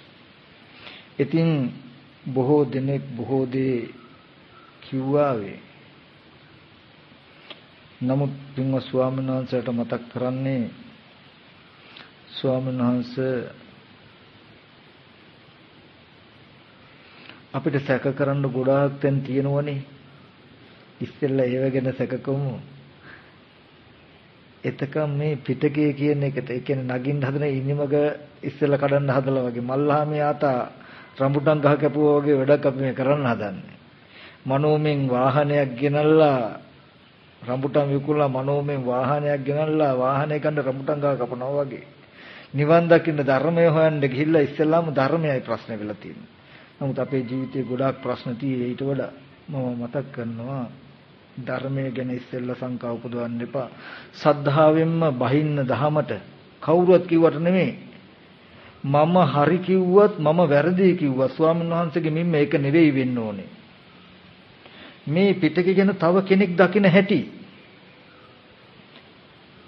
ඉතින් බොහෝ දෙනෙක් බොහෝ දේ කිව්වා වේ. නමුත් පින්වත් ස්වාමීන් වහන්සේට මතක් කරන්නේ ස්වාමීන් වහන්සේ අපිට සැක කරන්න ගොඩාක් තැන් තියෙනවනේ. ඉස්සෙල්ලා ඒව ගැන සැකකමු. එතකම් මේ පිටකේ කියන එකට ඒ කියන්නේ නගින්න හදන ඉනිමග ඉස්සෙල්ලා කඩන්න හදලා වගේ මල්ලාමේ ආතා රඹුටන් ගහ කැපුවා වගේ වැඩක් අපි මේ කරන්න හදන්නේ. මනෝමෙන් වාහනයක් ගෙනල්ලා රඹුටන් විකුණලා මනෝමෙන් වාහනයක් ගෙනල්ලා වාහනේ ගන්න රඹුටන් ගහ කපනවා වගේ. නිවන් දකින්න ධර්මය හොයන්න ගිහිල්ලා ඉස්සෙල්ලාම ධර්මයයි ප්‍රශ්නේ වෙලා තියෙන්නේ. නමුත් අපේ ජීවිතේ ගොඩාක් ප්‍රශ්න තියෙයි ඊට වඩා මම මතක් කරනවා ධර්මය ගැන ඉස්සෙල්ලා සංකා උපදවන්න එපා. සද්ධාවෙන්ම බහින්න දහමට කවුරුවත් කිව්වට නෙමෙයි. මම හරි කිව්වත් මම වැරදි කිව්වත් ස්වාමීන් වහන්සේගේ මින් මේක නෙවෙයි වෙන්න ඕනේ. මේ පිටක ගැන තව කෙනෙක් දකින හැටි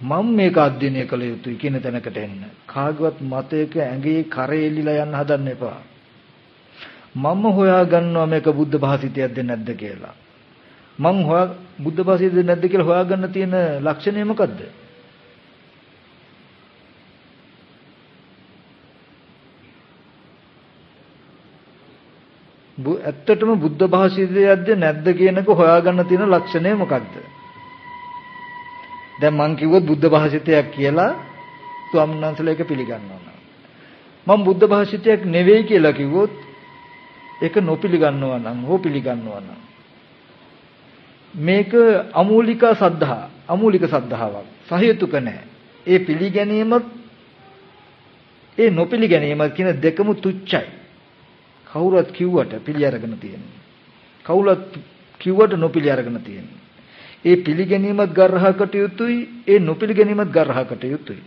මම මේක අධ්‍යයනය කළ යුතුයි කියන තැනකට එන්න. කාගවත් මතයක ඇඟේ කරේ එල්ලිලා යන්න හදන්න එපා. මම හොයා ගන්නවා මේක බුද්ධ භාසිතයක්ද නැද්ද කියලා. මං හොයා බුද්ධ භාසිතයක්ද නැද්ද කියලා හොයාගන්න තියෙන ලක්ෂණය මොකද්ද? ඇත්තටම බුද්ධ භාෂිතයක්ද නැද්ද කියනක හොයාගන්න තියෙන ලක්ෂණය මොකක්ද? දැන් මං කිව්වොත් බුද්ධ භාෂිතයක් කියලා ස්වාමීන් ඒක පිළිගන්නවා. මම බුද්ධ භාෂිතයක් නෙවෙයි කියලා කිව්වොත් ඒක නොපිළිගන්නවා නම් හෝ පිළිගන්නවා නම් මේක අමූලික සද්ධා අමූලික සද්ධාාවක් සහේතුක නැහැ. ඒ පිළිගැනීමත් ඒ නොපිළිගැනීමත් කියන දෙකම තුච්චයි. කවුරුත් කිව්වට පිළි අරගෙන තියෙන්නේ. කවුරුත් කිව්වට නොපිළි අරගෙන තියෙන්නේ. ඒ පිළිගැනීමත් ගර්හකට යුතුයි ඒ නොපිළිගැනීමත් ගර්හකට යුතුයි.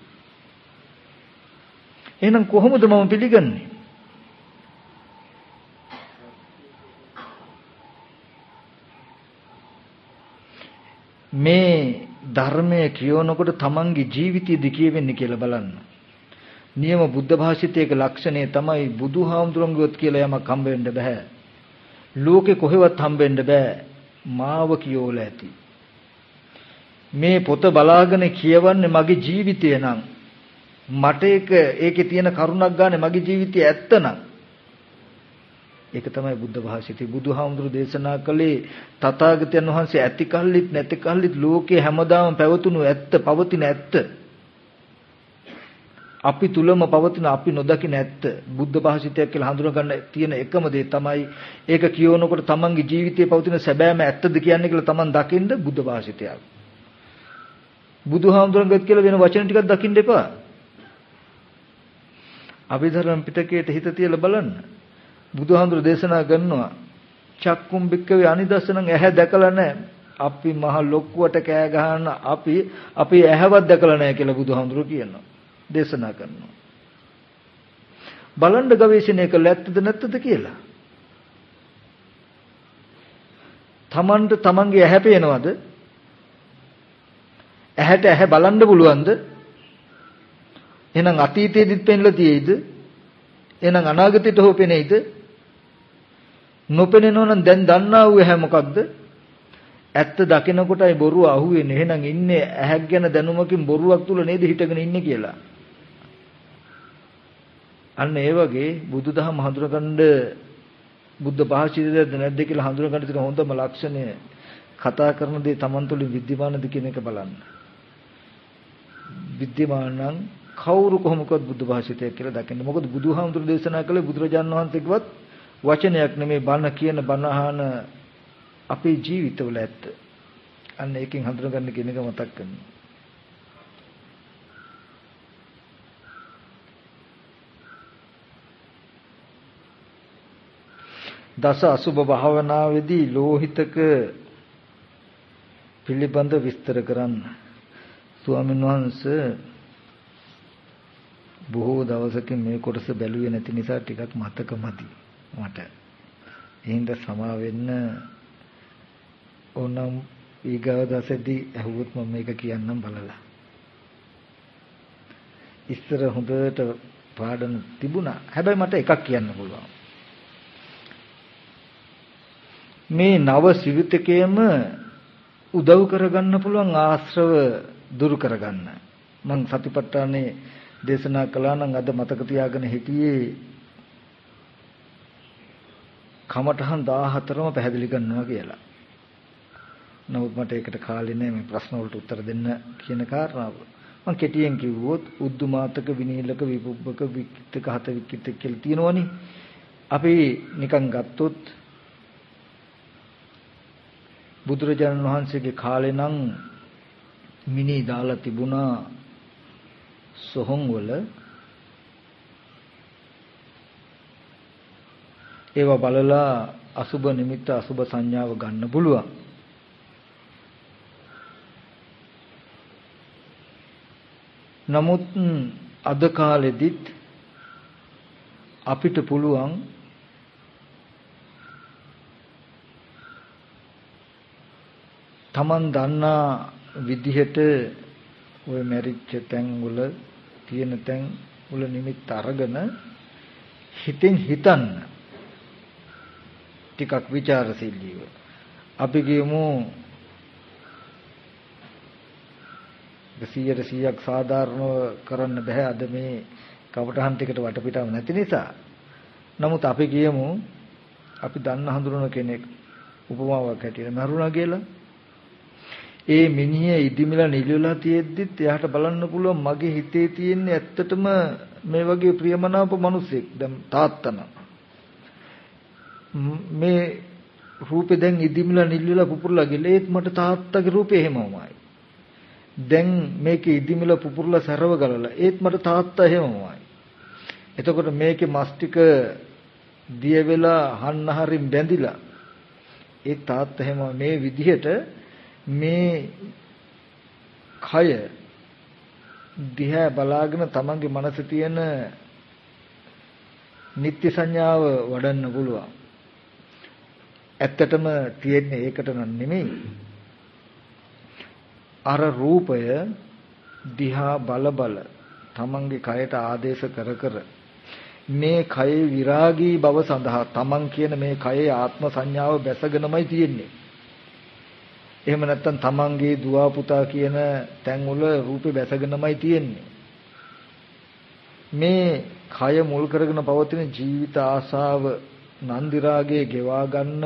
එහෙනම් කොහොමද මම පිළිගන්නේ? මේ ධර්මය කියනකොට තමන්ගේ ජීවිතයේදී කියවෙන්නේ කියලා බලන්න. නියම බුද්ධ භාෂිතයක ලක්ෂණය තමයි බුදුහාමුදුරන්ගොත් කියලා යමක් හම්බ වෙන්න බෑ. ලෝකේ කොහෙවත් හම්බ වෙන්න බෑ. මාව කියෝල ඇති. මේ පොත බලාගෙන කියවන්නේ මගේ ජීවිතය නම් මට ඒක ඒකේ තියෙන කරුණක් ගන්න මගේ ජීවිතය ඇත්ත නම් ඒක තමයි බුද්ධ භාෂිතය බුදුහාමුදුරු දේශනා කළේ තථාගතයන් වහන්සේ ඇති කල්ලිත් නැති කල්ලිත් ලෝකේ හැමදාම පැවතුණු ඇත්ත පවතින ඇත්ත අපි තුලම පවතින අපි නොදකින ඇත්ත බුද්ධ භාෂිතයක් කියලා හඳුනා ගන්න තියෙන එකම දේ තමයි ඒක කියවනකොට තමන්ගේ ජීවිතයේ පවතින සැබෑම ඇත්තද කියන්නේ කියලා තමන් දකින්න බුද්ධ භාෂිතයක්. බුදුහාමුදුරන්ගත් කියලා වෙන වචන ටිකක් දකින්න එපා. අභිධර්ම පිටකයට හිත තියලා බලන්න. බුදුහාමුදුර දේශනා කරනවා චක්කුම් බික්කවේ අනිදස්සනං ඇහැ දැකලා නැහැ. අපි මහ ලොක්කුවට කෑ ගහන අපි අපි ඇහැවත් දැකලා නැහැ කියලා බුදුහාමුදුර කියනවා. දේශනා කරනවා. බලන්න ගවේෂණය කළා ඇත්තද නැත්තද කියලා. තමන්ට තමන්ගේ ඇහැ පේනවද? ඇහැට ඇහැ බලන්න පුළුවන්ද? එහෙනම් අතීතයේදීත් පෙන්ලා තියෙයිද? එහෙනම් අනාගතයට හෝ පෙනෙයිද? නොපෙනෙනෝ නම් දැන් දන්නා වූ ඇහැ මොකක්ද? ඇත්ත දකිනකොටයි බොරුව අහුවෙන්නේ. එහෙනම් ඉන්නේ ඇහැක් ගැන දැනුමකින් බොරුවක් තුල නේද හිටගෙන ඉන්නේ කියලා. අන්න ඒ වගේ බුදුදහම හඳුනගන්න බුද්ධ භාෂිතයද නැද්ද කියලා හඳුනගන්න තියෙන හොඳම ලක්ෂණය කතා කරන දේ Taman තුලින් විද්‍යමානද කියන එක බලන්න. විද්‍යමාන නම් කවුරු කොහොමකවත් බුද්ධ භාෂිතයක් කියලා දකින්න. මොකද බුදුහාමුදුරු දේශනා කළේ බුදුරජාණන් වහන්සේකවත් වචනයක් නෙමෙයි බණ කියන බණ අහන අපේ ජීවිතවල ඇත්ත. අන්න ඒකෙන් හඳුනගන්න කියන එක මතක් කරනවා. දස අසුබ භාවනාවේදී ලෝහිතක පිළිබඳ විස්තර කරන්න. ස්වාමීන් වහන්සේ බොහෝ දවසකින් මේ කොටස බැලුවේ නැති නිසා ටිකක් මතක මදි මට. එහෙනම් සමා වෙන්න ඕනම් ඊගව දවසේදී අහුවොත් මම මේක කියන්නම් බලලා. ඉස්සර හොඳට පාඩම් තිබුණා. හැබැයි මට එකක් කියන්න පුළුවන්. මේ නව සිවිතකයේම උදව් කරගන්න පුළුවන් ආශ්‍රව දුරු කරගන්න. මං සතිපට්ඨානේ දේශනා කළා නම් අද මතක තියාගෙන හිටියේ කමඨහන් 14ම පැහැදිලි කරනවා කියලා. නමුත් මට ඒකට කාලේ නැහැ මේ ප්‍රශ්න වලට උත්තර දෙන්න කියන කාරණාව. මම කෙටියෙන් කිව්වොත් උද්දුමාතක විනීලක විපුබ්බක වික්කිතක හත වික්කිතක කියලා තියෙනවනේ. අපි නිකන් ගත්තොත් බුදුරජාණන් වහන්සේගේ කාලේ නම් මිනි දාලා තිබුණා සොහොන් වල ඒවා බලලා අසුබ නිමිත්ත අසුබ සංඥාව ගන්න පුළුවන්. නමුත් අද කාලෙදිත් අපිට පුළුවන් Taman දන්නා විදිහට ওই මැරිච්ච තැන් වල තියෙන තැන් වල නිමිත් අරගෙන හිතෙන් හිතන්න. ටිකක් ਵਿਚාරශීලීව අපි කියමු 100ට 100ක් සාධාරණව කරන්න බෑ අද මේ කවටහන් ටිකට වටපිටාව නැති නිසා. නමුත් අපි කියමු අපි දන්න හඳුනන කෙනෙක් උපමාවක් හැටියට මරුණා කියලා. ඒ මිනිහ ඉදිමිලා නිලුලා තියෙද්දිත් එයාට බලන්න පුළුවන් මගේ හිතේ තියෙන ඇත්තටම මේ වගේ ප්‍රියමනාප මිනිසෙක්. දැන් තාත්තන. මේ රූපේ දැන් ඉදිමිලා නිලුලා පුපුරලා ගිහලා ඒත් මට තාත්තගේ රූපේ එහෙමමයි. දැන් මේකේ ඉදිමිලා පුපුරලා සරව ගලලා ඒත් මට තාත්තා එහෙමමයි. එතකොට මේකේ මස් ටික දිය වෙලා හන්නහරින් බැඳිලා ඒ තාත්තා එහෙම මේ විදිහට මේ කය දිහා බලාගෙන තමන්ගේ මනසේ තියෙන නිත්‍ය සංඥාව වඩන්න පුළුවන්. ඇත්තටම තියෙන්නේ ඒකට නෙමෙයි. අර රූපය දිහා බල බල තමන්ගේ කයට ආදේශ කර කර මේ කයේ විරාගී බව සඳහා තමන් කියන මේ කයේ ආත්ම සංඥාව බැසගෙනමයි තියෙන්නේ. එහෙම නැත්නම් තමන්ගේ දුව පුතා කියන තැන් වල රූපේ බැසගෙනමයි තියෙන්නේ. මේ කය මුල් කරගෙන පවතින ජීවිත ආශාව නන්දි රාගයේ ගෙවා ගන්න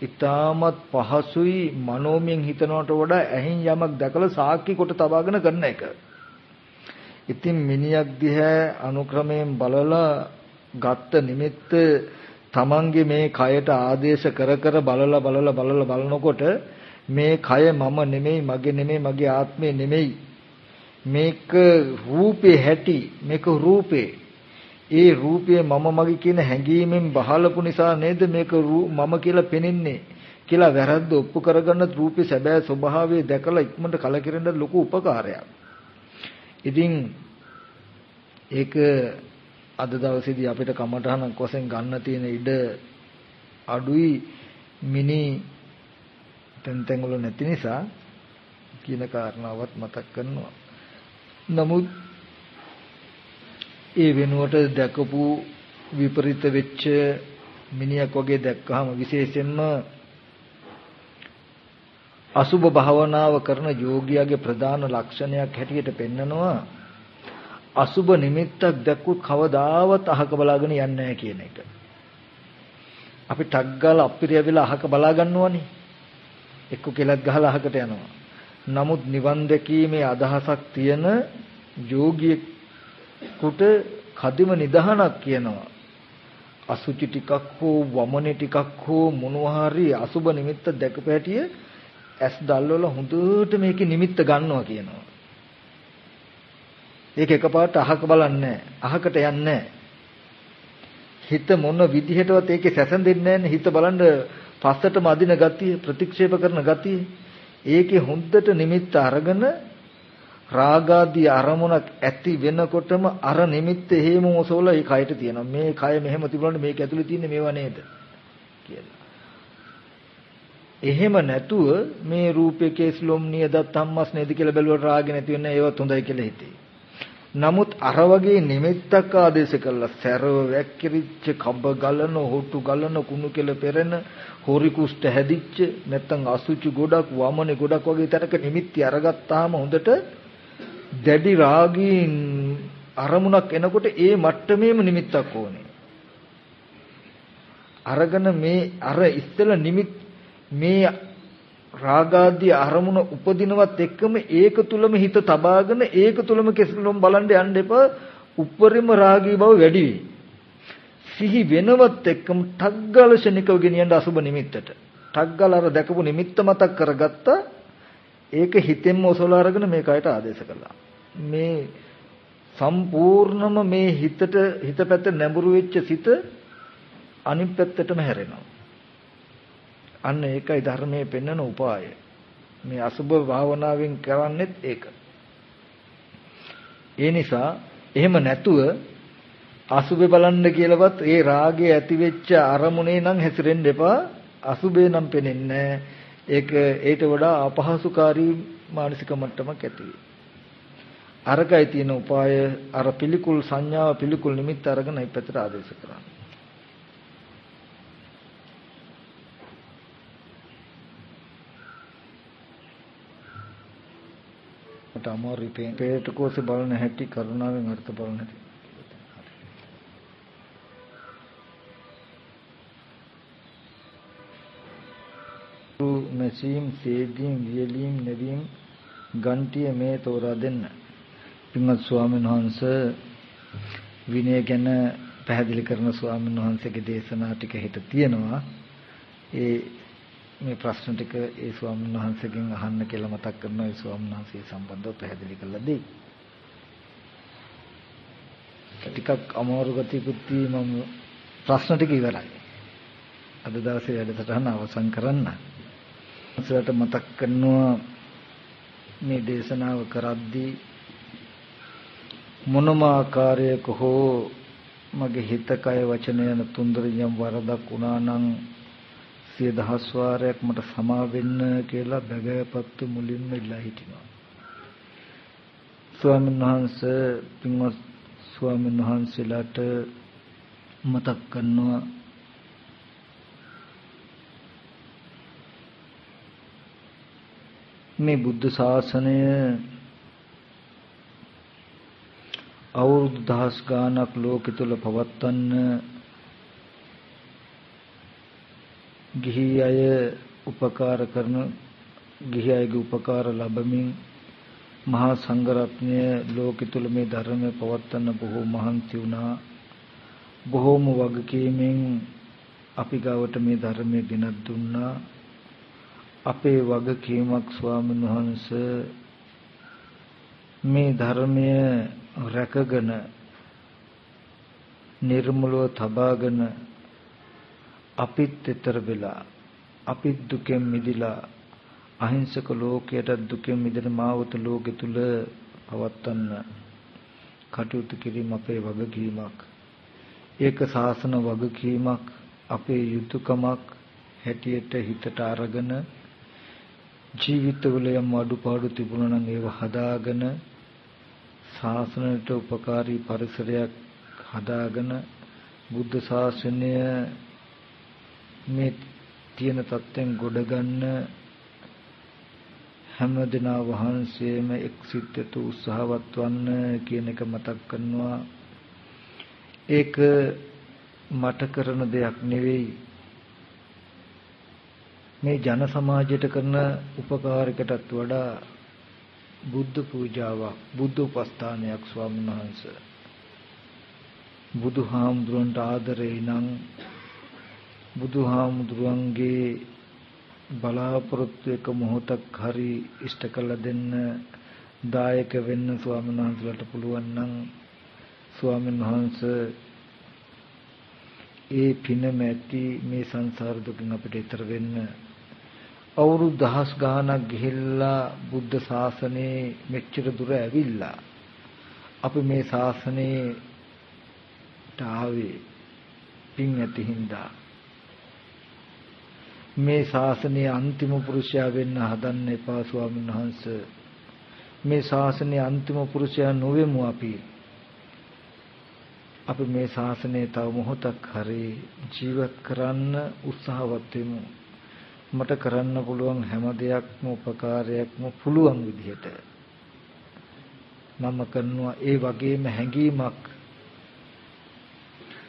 ඊටමත් පහසුයි මනෝමයෙන් හිතනවට වඩා ඇහින් යමක් දැකලා සාක්ෂි කොට තබාගෙන කරන එක. ඉතින් මිනියක් දිහා අනුක්‍රමයෙන් බලලා ගත්ත නිමිත්ත තමන්ගේ මේ කයට ආදේශ කර කර බලලා බලලා බලලා බලනකොට මේ කය මම නෙමෙයි මගේ නෙමෙයි මගේ ආත්මය නෙමෙයි. මේක රූපේ හැටි මේක රූපේ. ඒ රූපය මම මගේ කියන හැඟීමෙන් බහලපු නිසා නේද මේක මම කියලා පෙනෙන්නේ? කියලා වැරද්ද ඔප්පු කරගන්න රූපේ සැබෑ ස්වභාවය දැකලා ඉක්මනට කලකිරෙන්න ලොකු උපකාරයක්. ඉතින් ඒක අද දවසේදී අපිට කමටහනක් වශයෙන් ගන්න තියෙන ඉඩ අඩුයි මිනි තෙන් තෙන් වල නැති නිසා කියන කාරණාවත් මතක් කරනවා. නමුත් ඒ වෙනුවට දැකපු විපරිත වෙච්ච මිනියක් වගේ දැක්කහම විශේෂයෙන්ම අසුබ භාවනාව කරන යෝගියාගේ ප්‍රධාන ලක්ෂණයක් හැටියට පෙන්නනවා අසුබ නිමිත්තක් දැක්කුත් කවදාවත් අහක බලාගෙන යන්නේ නැහැ කියන එක. අපි ටක් ගාලා අපිරිය වෙලා අහක බලා ගන්නවනේ. එක්ක කෙලක් ගහලා අහකට යනවා. නමුත් නිවන් දැකීමේ අදහසක් තියෙන යෝගියෙකුට කදිම නිදහනක් කියනවා. අසුචි ටිකක් හෝ වමනේ ටිකක් හෝ මොනවා හරි අසුබ නිමිත්ත දැකපැටිය ඇස් දැල්වල හොඳට මේකේ නිමිත්ත ගන්නවා කියනවා. ඒක එකපාරට අහක බලන්නේ අහකට යන්නේ හිත මොන විදිහටවත් ඒකේ සැසඳෙන්නේ නැහැ හිත බලන්න පස්සටම අදින ගතිය ප්‍රතික්ෂේප කරන ගතිය. ඒකේ හොඳට නිමිත්ත අරගෙන රාගාදී අරමුණක් ඇති වෙනකොටම අර නිමිත්ත හේම ඔසවලා ඒ කයට තියෙනවා. මේ කය මෙහෙම තිබුණාට මේක ඇතුලේ තියෙන්නේ මේවා නේද? කියලා. එහෙම නැතුව මේ රූපේ කේස්ලොම් නියදත් අම්මස් නේද කියලා බැලුවට රාගෙ නැති වෙන්නේ ඒවත් හොඳයි කියලා හිතේ. නමුත් අර වගේ නිමිත්තක් ආදේශ කළා සැරව වැක්කිරිච්ච කබ ගලන හොටු ගලන කුණු කෙල පෙරෙන හොරි කුෂ්ඨ හැදිච්ච නැත්තම් අසුචි ගොඩක් වමනේ ගොඩක් වගේ තරක නිමිති අරගත්තාම හොඳට දැඩි රාගීන් අරමුණක් එනකොට ඒ මට්ටමේම නිමිත්තක් ඕනේ. අරගෙන මේ අර ඉස්සෙල්ලා නිමිත් මේ රාගාදී අරමුණ උපදිනවත් එක්කම ඒක තුලම හිත තබාගෙන ඒක තුලම කෙසලොම් බලන්න යන්න එපා උප්පරිම රාගී බව වැඩි වෙයි. සිහි වෙනවත් එක්කම ටග්ගල ශනිකව ගෙනියන්න අසුබ නිමිත්තට. ටග්ගල අර දැකපු නිමිත්ත මතක් කරගත්තා. ඒක හිතෙන්ම ඔසවලා අරගෙන මේ කයට ආදේශ කළා. මේ සම්පූර්ණම මේ හිතට හිත පැත්ත නැඹුරු වෙච්ච සිත අනිත් පැත්තටම හැරෙනවා. අන්න ඒකයි ධර්මයේ පෙන්වන උපාය. මේ අසුබ භාවනාවෙන් කරන්නේත් ඒක. ඒ නිසා එහෙම නැතුව අසුබේ බලන්න කියලාවත් ඒ රාගය ඇති වෙච්ච අරමුණේ නම් හැසිරෙන්න එපා. අසුබේ නම් පෙනෙන්නේ ඒක ඊට වඩා අපහසුකාරී මානසික මට්ටමක් ඇති අරකයි තියෙන උපාය අර පිළිකුල් සංඥාව පිළිකුල් නිමිත්ත අරගෙන ඉපැතට ආදේශ කරන්න. මට අමාරුයි පේට කෝසේ බලන හැටි කරුණාවෙන් අර්ථ බලන හැටි මැසීම් සේදීම් වියලීම් නැවීම් ගන්ටිය මේ තෝරා දෙන්න. පින්වත් ස්වාමීන් වහන්සේ විනය ගැන පැහැදිලි කරන ස්වාමීන් වහන්සේගේ දේශනා ටික හිට තියෙනවා. ඒ මේ ප්‍රශ්න ටික ඒ ස්වාමීන් වහන්සේගෙන් අහන්න කියලා මතක් කරනවා ඒ ස්වාමීන් වහන්සේ සම්බන්ධව පැහැදිලි කරලා දෙයි. ටිකක් අමාරු ගතියකුත් මම ප්‍රශ්න ටික ඉවරයි. අද දවසේ වැඩසටහන අවසන් කරන්න. අසලට මතක් කරනවා මේ දේශනාව කරද්දී මොනම ආකාරයක හෝ මගේ හිත කය වචන යන තුන්දරියම් වරදක් වුණා නම් සිය දහස් වාරයක් මට සමා වෙන්න කියලා බැගෑපත්තු මුලින්ම ඉල්ලා හිටිනවා. ස්වාමීන් වහන්සේ පින්වත් ස්වාමීන් වහන්සේලාට මතක් කරනවා මේ බුද්ධ ශාසනය අවුරුදු දහස් ගාණක් ලෝකෙ තුල පවත්වන්න ගිහි අය උපකාර කරන ගිහි අයගේ උපකාර ලැබමින් මහා සංඝරත්නය ලෝකෙ තුල මේ ධර්මය පවත්වන්න බොහෝ මහන්සි වුණා. බොහෝම වගකීමෙන් අපි ගාවට මේ ධර්මය ගෙනත් දුන්නා. අපේ වගකීමක් ස්වාමීන් වහන්සේ මේ ධර්මය රැකගෙන නිර්මලව තබාගෙන අපිත් ඊතර වෙලා අපිත් දුකෙන් මිදිලා අහිංසක ලෝකයට දුකෙන් මිදෙන මාවත ලෝකෙ තුල පවත්වන්න කටයුතු කිරීම අපේ වගකීමක්. ඒක සාසන වගකීමක් අපේ යුතුයකමක් හැටියට හිතට අරගෙන ජීවිතවල යම් අඩුපාඩු තිබුණා නම් ඒව හදාගෙන ශාසනයට උපකාරී පරිසරයක් හදාගෙන බුද්ධ ශාසනය මේ තියෙන තත්ත්වෙන් ගොඩ ගන්න හැම දිනා වහන්සේම එක්සිටට උත්සාහවත් වන්න කියන එක මතක් කරනවා. ඒක මට කරන දෙයක් නෙවෙයි. මේ ජන සමාජයට කරන උපකාරයකටත් වඩා බුද්ධ පූජාවක් බුද්ධ උපස්ථානයක් ස්වාමීන් වහන්සේ. බුදුහාමුදුරන්ට ආදරේ නම් බුදුහාමුදුරන්ගේ බලාපොරොත්තු එක මොහොතක් හරි ඉෂ්ට කළ දෙන්න දායක වෙන්න ස්වාමීන් වහන්සේලාට පුළුවන් නම් ස්වාමීන් වහන්සේ ඒ පිනම ඇති මේ සංසාර දුකින් අපිට ඈතර වෙන්න. අවුරුදු දහස් ගාණක් ගිහිල්ලා බුද්ධ ශාසනයේ මෙච්චර දුර ඇවිල්ලා අපි මේ ශාසනයට ආවේ පින් ඇති හින්දා. මේ ශාසනයේ අන්තිම පුරුෂයා වෙන්න හදන්න එපා ස්වාමීන් වහන්සේ. මේ ශාසනයේ අන්තිම පුරුෂයා නොවෙමු අපි. අපි මේ ශාසනය තව මොහොතක් හරි ජීවත් කරන්න උත්සාහවත් වෙමු. මට කරන්න පුළුවන් හැම දෙයක්ම උපකාරයක්ම පුළුවන් විදිහට මම කරනවා ඒ වගේම හැඟීමක්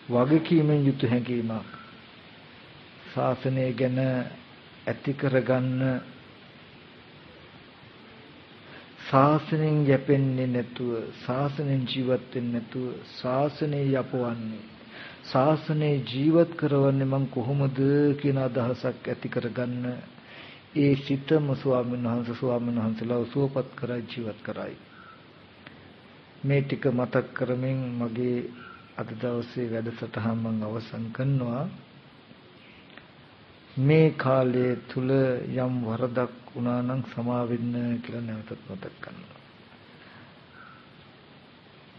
වගකීමෙන් යුතු හැඟීමක් ශාසනය ගැන ඇති කරගන්න ශාසනයෙන් යැපෙන්නේ නැතුව ශාසනයෙන් ජීවත් වෙන්නේ නැතුව ශාසනය යපවන්නේ ශාසනය ජීවත් කරවන්නේ මං කොහොමද කියන අදහසක් ඇති කරගන්න ඒ සිතම ස්වාමීන් වහන්සේ ස්වාමීන් වහන්සේලා සුවපත් කරයි ජීවත් කරයි. මේ ටික මතක් කරමින් මගේ අද දවසේ වැඩසටහන මම අවසන් කරනවා. මේ කාලය තුල යම් වරදක් වුණා නම් සමා වෙන්න කියලා නැවතත් මතක් කරනවා.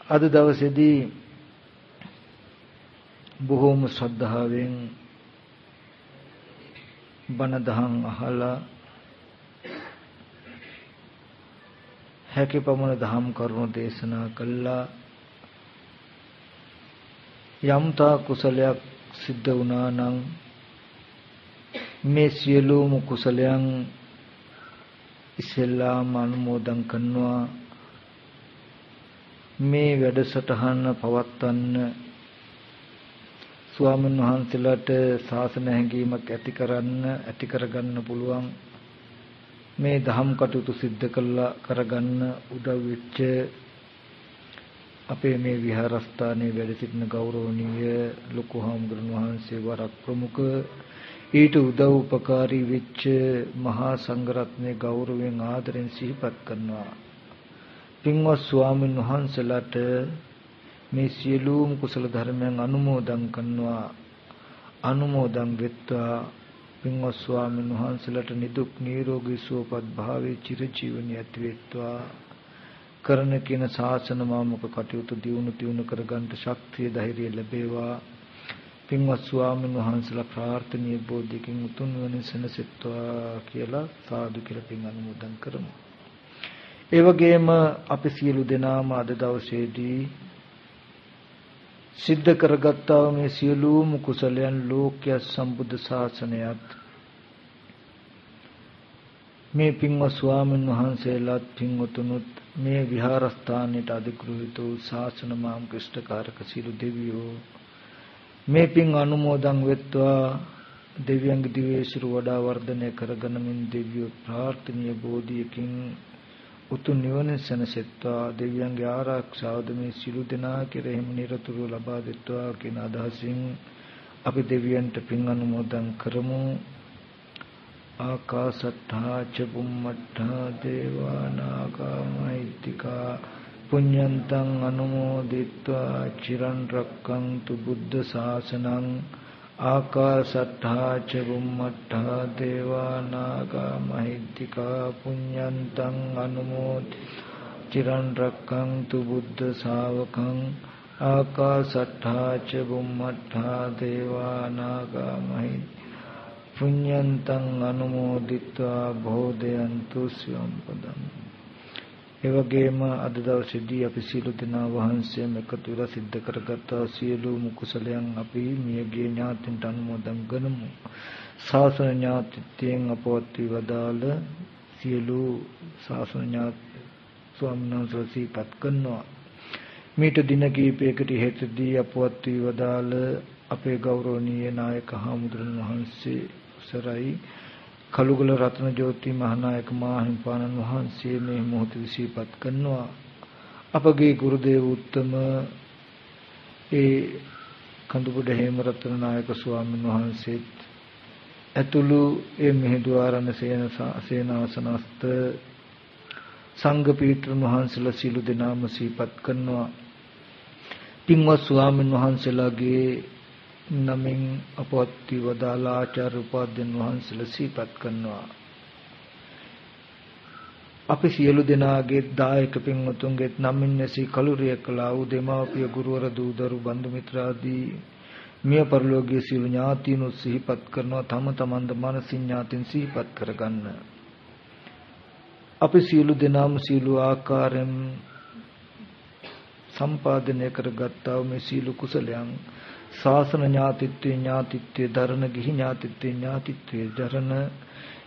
අද දවසේදී බොහෝම ශ්‍රද්ධාවෙන් බණ දහම් අහලා හැකියපමණ දහම් කරුණු දේශනා කළා යම්තා කුසලයක් සිද්ධ වුණා නම් මේ සියලුම කුසලයන් ඉස්සෙල්ලාම අනුමෝදන් කරනවා. මේ වැඩසටහන පවත්වන්න ස්වාමීන් වහන්සේලාට ශාසන හැඟීමක් ඇති කරන්න ඇති කරගන්න පුළුවන්. මේ දහම් කටයුතු සිද්ධ කළා කරගන්න උදව් වෙච්ච අපේ මේ විහාරස්ථානයේ වැඩ සිටින ගෞරවනීය ලොකු හාමුදුරන් වහන්සේ වරක් ප්‍රමුඛ ඊට උදව් උපකාරී වෙච්ච මහා සංඝරත්නයේ ගෞරවයෙන් ආදරෙන් සිහිපත් කරනවා. පින්වත් ස්වාමීන් වහන්සේලාට මේ සියලුම කුසල ධර්මයන් අනුමෝදන් කරනවා. අනුමෝදන් වෙත්වා පින්වත් ස්වාමීන් වහන්සේලාට නිදුක් නිරෝගී සුවපත් භාවයේ චිරජීවනයේ ඇති වෙත්වා. කරන කින ශාසන මාමක කටයුතු දියුණු තියුණු කරගන්න ශක්තිය ධෛර්යය ලැබේවා. පින්වත් ස්වාමීන් වහන්සේලා ප්‍රාර්ථනීය බෝධියකින් උතුම් වන සනසෙත්වා කියලා සාදු කියලා පින් අනුමෝදන් කරමු. ඒ වගේම අපි සියලු දෙනාම අද දවසේදී සිද්ධ කරගත්තා මේ සියලුම කුසලයන් ලෝක්‍ය සම්බුද්ධ ශාසනයත් මේ පින්වත් ස්වාමීන් වහන්සේලාත් පින්වතුනුත් මේ විහාරස්ථානයට අධිග්‍රහිත වූ ශාසන මාම් ක්‍රිෂ්ඨකාරක සියලු දෙවියෝ මේ පින් අනුමෝදන් වෙත්වා. දෙවියන්ගේ දිවේශිරු වඩා වර්ධනය කරගනමින් දෙවියෝ ප්‍රාර්ථනීය බෝධියකින් උතුම් නිවන සැනසෙත්වා. දෙවියන්ගේ ආරක්ෂාවද මේ සිළු දෙනා කෙරෙහිම නිරතුරුව ලබා දෙත්වා කියන අදහසින් අපි දෙවියන්ට පින් අනුමෝදන් කරමු. ආකාසට්ඨා ච බුම්මට්ඨා දේවා නාග මහිත්‍තිකා පුඤ්ඤන්තං අනුමෝදිත්වා චිරන් රක්කන්තු බුද්ධ ශාසනං ආකාසට්ඨා ච බුම්මට්ඨා දේවා නාග මහිද්దికා පුඤ්ඤන්තං අනුමෝදි චිරන් රක්කන්තු බුද්ධ ශාවකං ආකාසට්ඨා ච බුම්මට්ඨා දේවා නාග මහිද්దికා පුඤ්ඤන්තං අනුමෝදිත්වා භෝදයන්තු සියම් පදං ඒ වගේම අද දවසේදී අපි සියලු දෙනා වහන්සේම එකතු වෙලා සිද්ධ කරගත් සියලුම කුසලයන් අපි මියගේ ඥාතින්ට අනුමෝදන් කරමු. ශාසන ඥාතිත්වයෙන් අපවත් වදාළ සියලු ශාසන ඥාති ස්වාමීන් වහන්සේ සිහිපත් කරනවා. මීට දින කිහිපයකට ඉහතදී අපවත් වදාළ අපේ ගෞරවනීය නායක හාමුදුරන් වහන්සේ සරයි කලුගල රත්න ජෝති මහානායක මාහිම්පාණන් වහන්සේ මේ මොහොත විසිපත් කරනවා. අපගේ ගුරු දේව උත්තම ඒ කඳුබඩ හේමරත්න නායක ස්වාමීන් වහන්සේත් ඇතුළු ඒ මෙහෙදුආරණ සේන සේනාසනස්ත සංඝ පීඨන් වහන්සේලා සීල දෙනාම සිහිපත් කරනවා. පින්වත් ස්වාමීන් වහන්සේලාගේ නමින් අපවත් වදාලා ආචාර්ය උපාධ්‍යන් වහන්සේලා සිහිපත් කරනවා. අපි සියලු දෙනාගේ දායක පින්වතුන්ගේ නමින් නැසී කලුරිය කළා වූ දෙමාපිය ගුරුවර දූදරු බන්දු මිත්‍රාදී මිය පරලෝකීය සියලු ඥාතීන් සිහිපත් කරනවා තම තමන්ද මානසික ඥාතීන් සිහිපත් කරගන්න. අපි සියලු දෙනාම සියලු ආකාරයෙන් සම්පාදනය කරගත්තා වූ මේ සීල කුසලයන් ශාසන ඥාතිත්වයේ ඥාතිත්වයේ දරණ ගිහි ඥාතිත්වයේ ඥාතිත්වයේ දරණ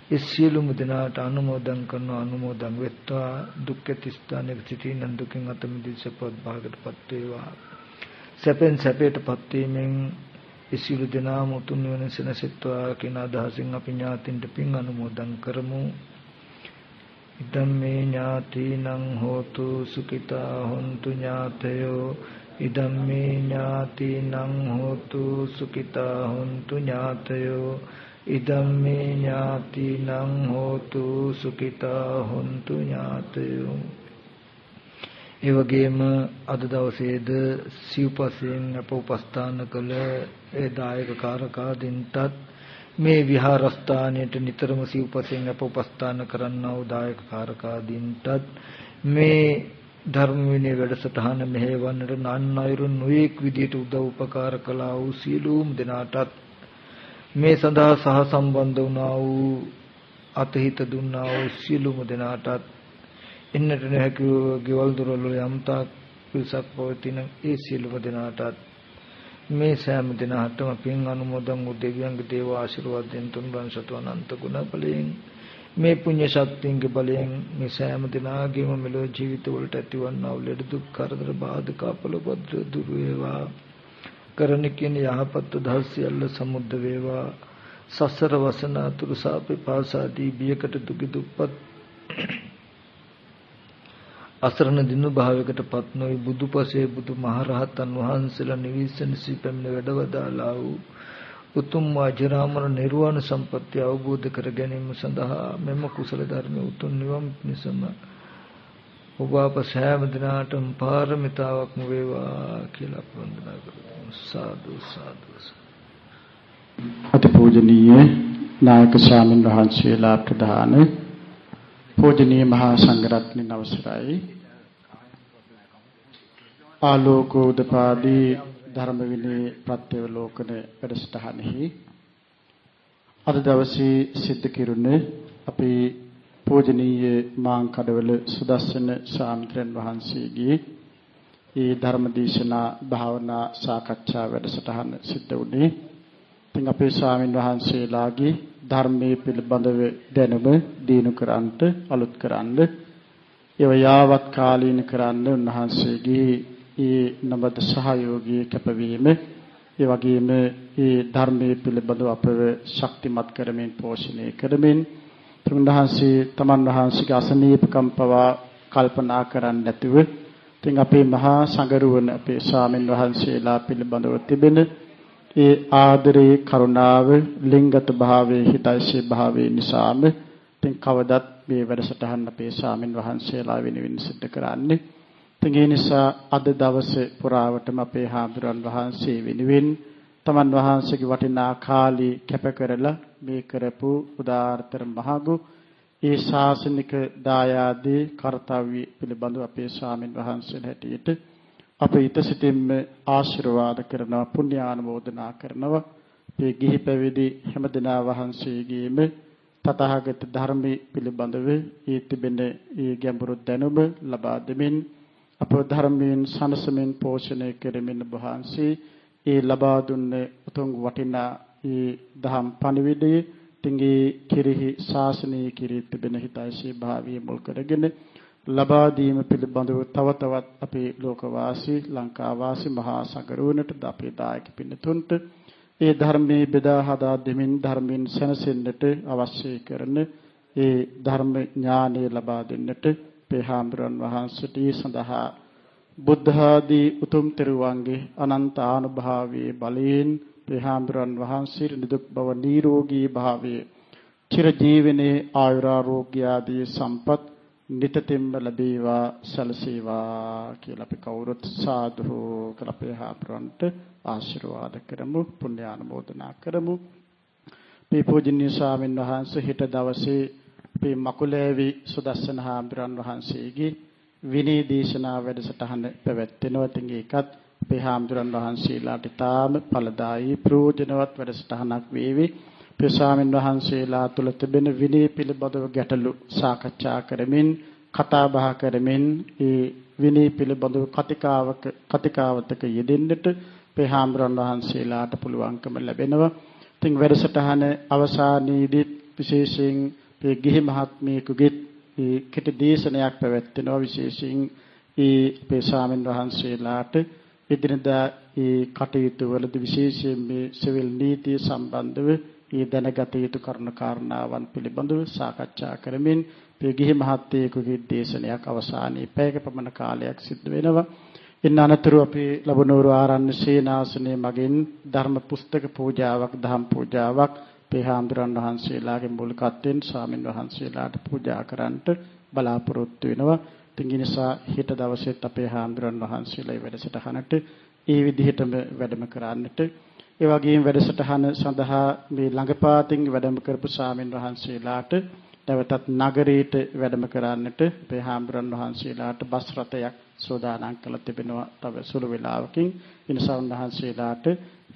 ඒ සියලුම දෙනාට අනුමෝදන් කරන අනුමෝදන් වෙත්වා. දුක්ඛ තිස්ථානයේ සිටින දුකින් අත මිදී සපවත් භාගයටපත් වේවා. සැපෙන් සැපයටපත් වීමෙන් ඒ සියලු දෙනාම උතුම් නිවන සැනසෙත්වා කියන අදහසින් අපි ඥාතින්ට පින් අනුමෝදන් කරමු. ඉදම්මේ ඥාතිනං හෝතු සුඛිතා හොන්තු ඥාතයෝ ඉදම්මේ ඥාතිනං හෝතු සුඛිතා හොන්තු ඥාතයෝ. ඉදම්මේ ඥාතිනං හෝතු සුඛිතා හොන්තු ඥාතයෝ. ඒ වගේම අද දවසේද සිව්පසෙන් අප උපස්ථාන කළ ඒ දායක කාරකාදින්ටත් මේ විහාරස්ථානයට නිතරම සිව්පසෙන් අප උපස්ථාන කරන්නා වූ දායක කාරකාදින්ටත් මේ ධර්ම විනය වැඩසටහන මෙහෙවන්නට නන් අයුරු නොඑක් විදියට උදව් උපකාර කළා වූ සියලුම දෙනාටත් මේ සඳහා සහ සම්බන්ධ වුණා වූ අතහිත දුන්නා වූ සියලුම දෙනාටත් එන්නට නොහැකි ගෙවල් දොරවල් යම්තා පිරිසක් පවතින ඒ සියලුම දෙනාටත් මේ සෑම දිනකටම පින් අනුමෝදන් වූ දෙවියන්ගේ දේව ආශිර්වාදයෙන් තුන්වන් සතු අනන්ත ගුණ බලයෙන් මේ පුණ්‍ය ශක්තියන්ගේ බලයෙන් මේ සෑම දිනාගේම මෙලොව ජීවිත වලට ඇතිවන්නා වූ ලෙඩ දුක් කරදර බාධක අපලපද්‍ර දුර වේවා. කරන කියන යහපත් දහස් සියල්ල සමුද්ද වේවා. සසර වසන අතුරු සාපේ පාසාදී බියකට දුකි දුප්පත් අසරණ දිනු භාවයකට පත් නොවි බුදුපසේ බුදු මහරහතන් වහන්සේලා නිවිසන සිපෙන්න වැඩවදාලා වූ උතුම් අජරාමර නිර්වාණ සම්පත්‍ය අවබෝධ කර ගැනීම සඳහා මෙම කුසල ධර්ම උතුම් නිවන් පිණසම ඔබ අප සෑම දිනාටම පාරමිතාවක්ම වේවා කියලා වන්දනා කරමු. සාදු සාදු අතිපූජනීය නායක ස්වාමීන් වහන්සේලා ප්‍රදාන පූජනීය මහා සංඝරත්නයන් අවසරයි. ආලෝකෝදපාදී ධර්ම විනය ප්‍රත්‍යවලෝකන වැඩසටහනෙහි අද දවසේ සිද්ධ කෙරුණ අපේ පූජනීය මාංකඩවල සුදස්සන සාමිත්‍රයන් වහන්සේගේ ඒ ධර්ම දේශනා භාවනා සාකච්ඡා වැඩසටහන සිද්ධ වුණේ. ඉතින් අපේ ස්වාමින් වහන්සේලාගේ ධර්මයේ පිළිබඳව දැනුම දිනු කරන්ට අලුත් කරන්න ඒව යාවත් කාලීන කරන්න උන්වහන්සේගේ ඒ නබද සහයෝගී කැපවීම ඒ වගේම ඒ ධර්මයේ පිළිබඳව අපව ශක්තිමත් කරමින් පෝෂණය කරමින් තුන්වහන්සේ තමන් වහන්සේගේ අසනීපකම් පවා කල්පනා කරන්නේ නැතුව ඉතින් අපේ මහා සංගරුවන අපේ ස්වාමින් වහන්සේලා පිළිබඳව තිබෙන ඒ ආදරේ කරුණාව ලිංගත භාවයේ හිතයිසේ භාවයේ නිසාම ඉතින් කවදත් මේ වැඩසටහන අපේ ස්වාමින් වහන්සේලා වෙනුවෙන් සිදු කරන්නේ ඉතින් ඒ නිසා අද දවසේ පුරාවටම අපේ හාමුදුරන් වහන්සේ වෙනුවෙන් තමන් වහන්සේගේ වටිනා කාලී කැප කරලා මේ කරපු උදාාරතර මහඟු ඒ ශාසනික දායාදී කාර්යය පිළිබඳව අපේ ස්වාමින් වහන්සේලා හැටියට අප ඊට සිටින්ම ආශිර්වාද කරනවා පුණ්‍ය ආනුමෝදනා කරනවා. මේ ගිහි පැවිදි හැමදෙනා වහන්සේගේම තථාගත ධර්මයේ පිළිබඳව ඊ තිබෙන ඊ ගැඹුරු දැනුම ලබා දෙමින් අප ධර්මයෙන් සනසමින් පෝෂණය කෙරෙමින් වහන්සේ ඒ ලබා දුන්නේ උතුම් වටිනා ඒ දහම් පණිවිඩයේ තිංගේ කිරිහි ශාසනීය කිරී තිබෙන හිතයිසී භාවයේ මුල් කරගෙන ලබා දීම පිළිබඳව තව තවත් අපේ ලෝකවාසී ලංකාවාසී මහා සගරුවනට අපේ දායක පින්නතුන්ට ඒ ධර්මයේ බෙදා හදා දෙමින් ධර්මයෙන් සැනසෙන්නට අවශ්‍ය කරන ඒ ධර්ම ඥානය ලබා දෙන්නට පෙහාම්බරන් වහන්සේට සඳහා බුද්ධ ආදී උතුම් තෙරුවන්ගේ අනන්ත ආනුභාවයේ බලයෙන් පෙහාම්බරන් වහන්සේ නිදුක් බව නිරෝගී භාවයේ චිර ජීවනයේ ආයුරාෝග්‍ය ආදී සම්පත් නිතතිම්ම ලැබේවා සැලසේවා කියලා අපි කවුරුත් සාදු කියලා අපේ හාමුදුරන්ට ආශිර්වාද කරමු පුණ්‍යානුමෝදනා කරමු. මේ පූජනීය ස්වාමීන් වහන්සේ හෙට දවසේ මේ මකුලෑවි සුදස්සන හාමුදුරන් වහන්සේගේ විනී දේශනා වැඩසටහන පැවැත්වෙනවා. ඉතින් ඒකත් අපේ හාමුදුරන් වහන්සේලාට තාම ඵලදායී ප්‍රයෝජනවත් වැඩසටහනක් වේවි. අපේ ස්වාමීන් වහන්සේලා තුළ තිබෙන විනය පිළිබඳව ගැටලු සාකච්ඡා කරමින් කතා බහ කරමින් ඒ විනය පිළිබඳව කතිකාවක කතිකාවතක යෙදෙන්නට අපේ හාමුදුරන් වහන්සේලාට පුළුවන්කම ලැබෙනවා. ඉතින් වැඩසටහන අවසානයේදී විශේෂයෙන් මේ ගිහි මහත්මියකුගේ ඒ කෙටි දේශනයක් පැවැත්වෙනවා විශේෂයෙන් ඒ අපේ ස්වාමීන් වහන්සේලාට එදිනදා ඒ කටයුතු වලදී විශේෂයෙන් මේ සිවිල් නීතිය සම්බන්ධව ඒ දැනගත යුතු කරුණු කාරණාවන් පිළිබඳව සාකච්ඡා කරමින් මේ ගිහි මහත්තයෙකුගේ දේශනයක් අවසානයේ පැයක පමණ කාලයක් සිදු වෙනවා. ඉන්න අනතුරු අපි ලබනෝරු ආරණ්‍ය සේනාසනයේ මගින් ධර්ම පුස්තක පූජාවක් දහම් පූජාවක් පේහාඳුරන් වහන්සේලාගේ මූලිකත්වයෙන් ස්වාමින් වහන්සේලාට පූජා කරන්නට බලාපොරොත්තු වෙනවා. ඉතින් ඒ නිසා හෙට දවසේත් අපේ හාමුදුරන් වහන්සේලා වැඩසටහනට ඒ විදිහටම වැඩම කරන්නට ඒ වගේම වැඩසටහන සඳහා මේ ළඟපාතින් වැඩම කරපු සාමින් වහන්සේලාට නැවතත් නගරයට වැඩම කරන්නට අපේ හාමුදුරන් වහන්සේලාට බස් රථයක් සෝදානම් කළ තිබෙනවා තව සුළු වේලාවකින් ඉනසවන් වහන්සේලාට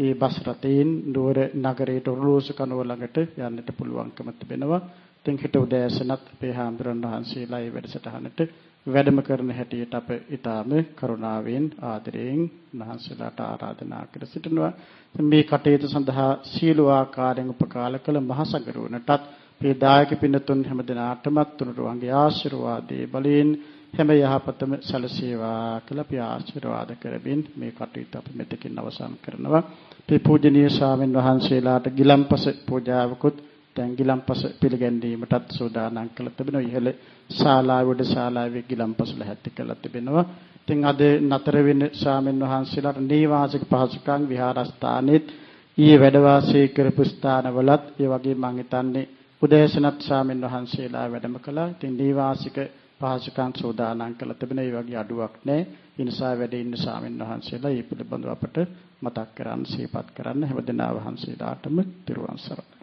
මේ බස් රථයෙන් නුවර නගරයට ඔරලෝසු කනුව ළඟට යන්නට පුළුවන්කම තිබෙනවා. ඉතින් හිට උදෑසනත් අපේ හාමුදුරන් වහන්සේලා මේ වැඩසටහනට වැඩම කරන හැටියට අප ඊටාම කරුණාවෙන් ආදරයෙන් මහන්සලාට ආරාධනා කර සිටිනවා මේ කටයුතු සඳහා සීල ආකාරයෙන් උපකාල කළ මහසගරුවනටත් මේ දායක පින්නතුන් හැමදෙනාටම තුනුරුවන්ගේ ආශිර්වාදයේ බලයෙන් හැම යහපතම සැලසේවා කියලා අපි ආශිර්වාද කරමින් මේ කටයුතු අපි මෙතකින් අවසන් කරනවා. මේ පූජනීය ස්වාමින් වහන්සේලාට ගිලම්පස පූජාවකුත් දැන් ගිලම්පස පිළිගැන්වීමටත් සූදානම් කළ තිබෙනවා. ඉහළ ශාලාවේද ශාලාවේ ගිලම්පස ලැහැත්ති කළ තිබෙනවා. ඉතින් අද නතර වෙන ස්වාමීන් වහන්සේලාට නීවාසික පහසුකම් විහාරස්ථානෙත් ඊයේ වැඩ වාසය කරපු ස්ථානවලත් ඒ වගේ මම හිතන්නේ උදෑසනත් ස්වාමීන් වහන්සේලා වැඩම කළා. ඉතින් නීවාසික පහසුකම් සෝදානම් කළ තිබෙන ඒ වගේ අඩුවක් නැහැ. ඒ නිසා වැඩ ඉන්න ස්වාමීන් වහන්සේලා මේ පිළිබඳව අපට මතක් කරන් සිහිපත් කරන්න හැමදෙනා වහන්සේලාටම තිරුවන් සරණයි.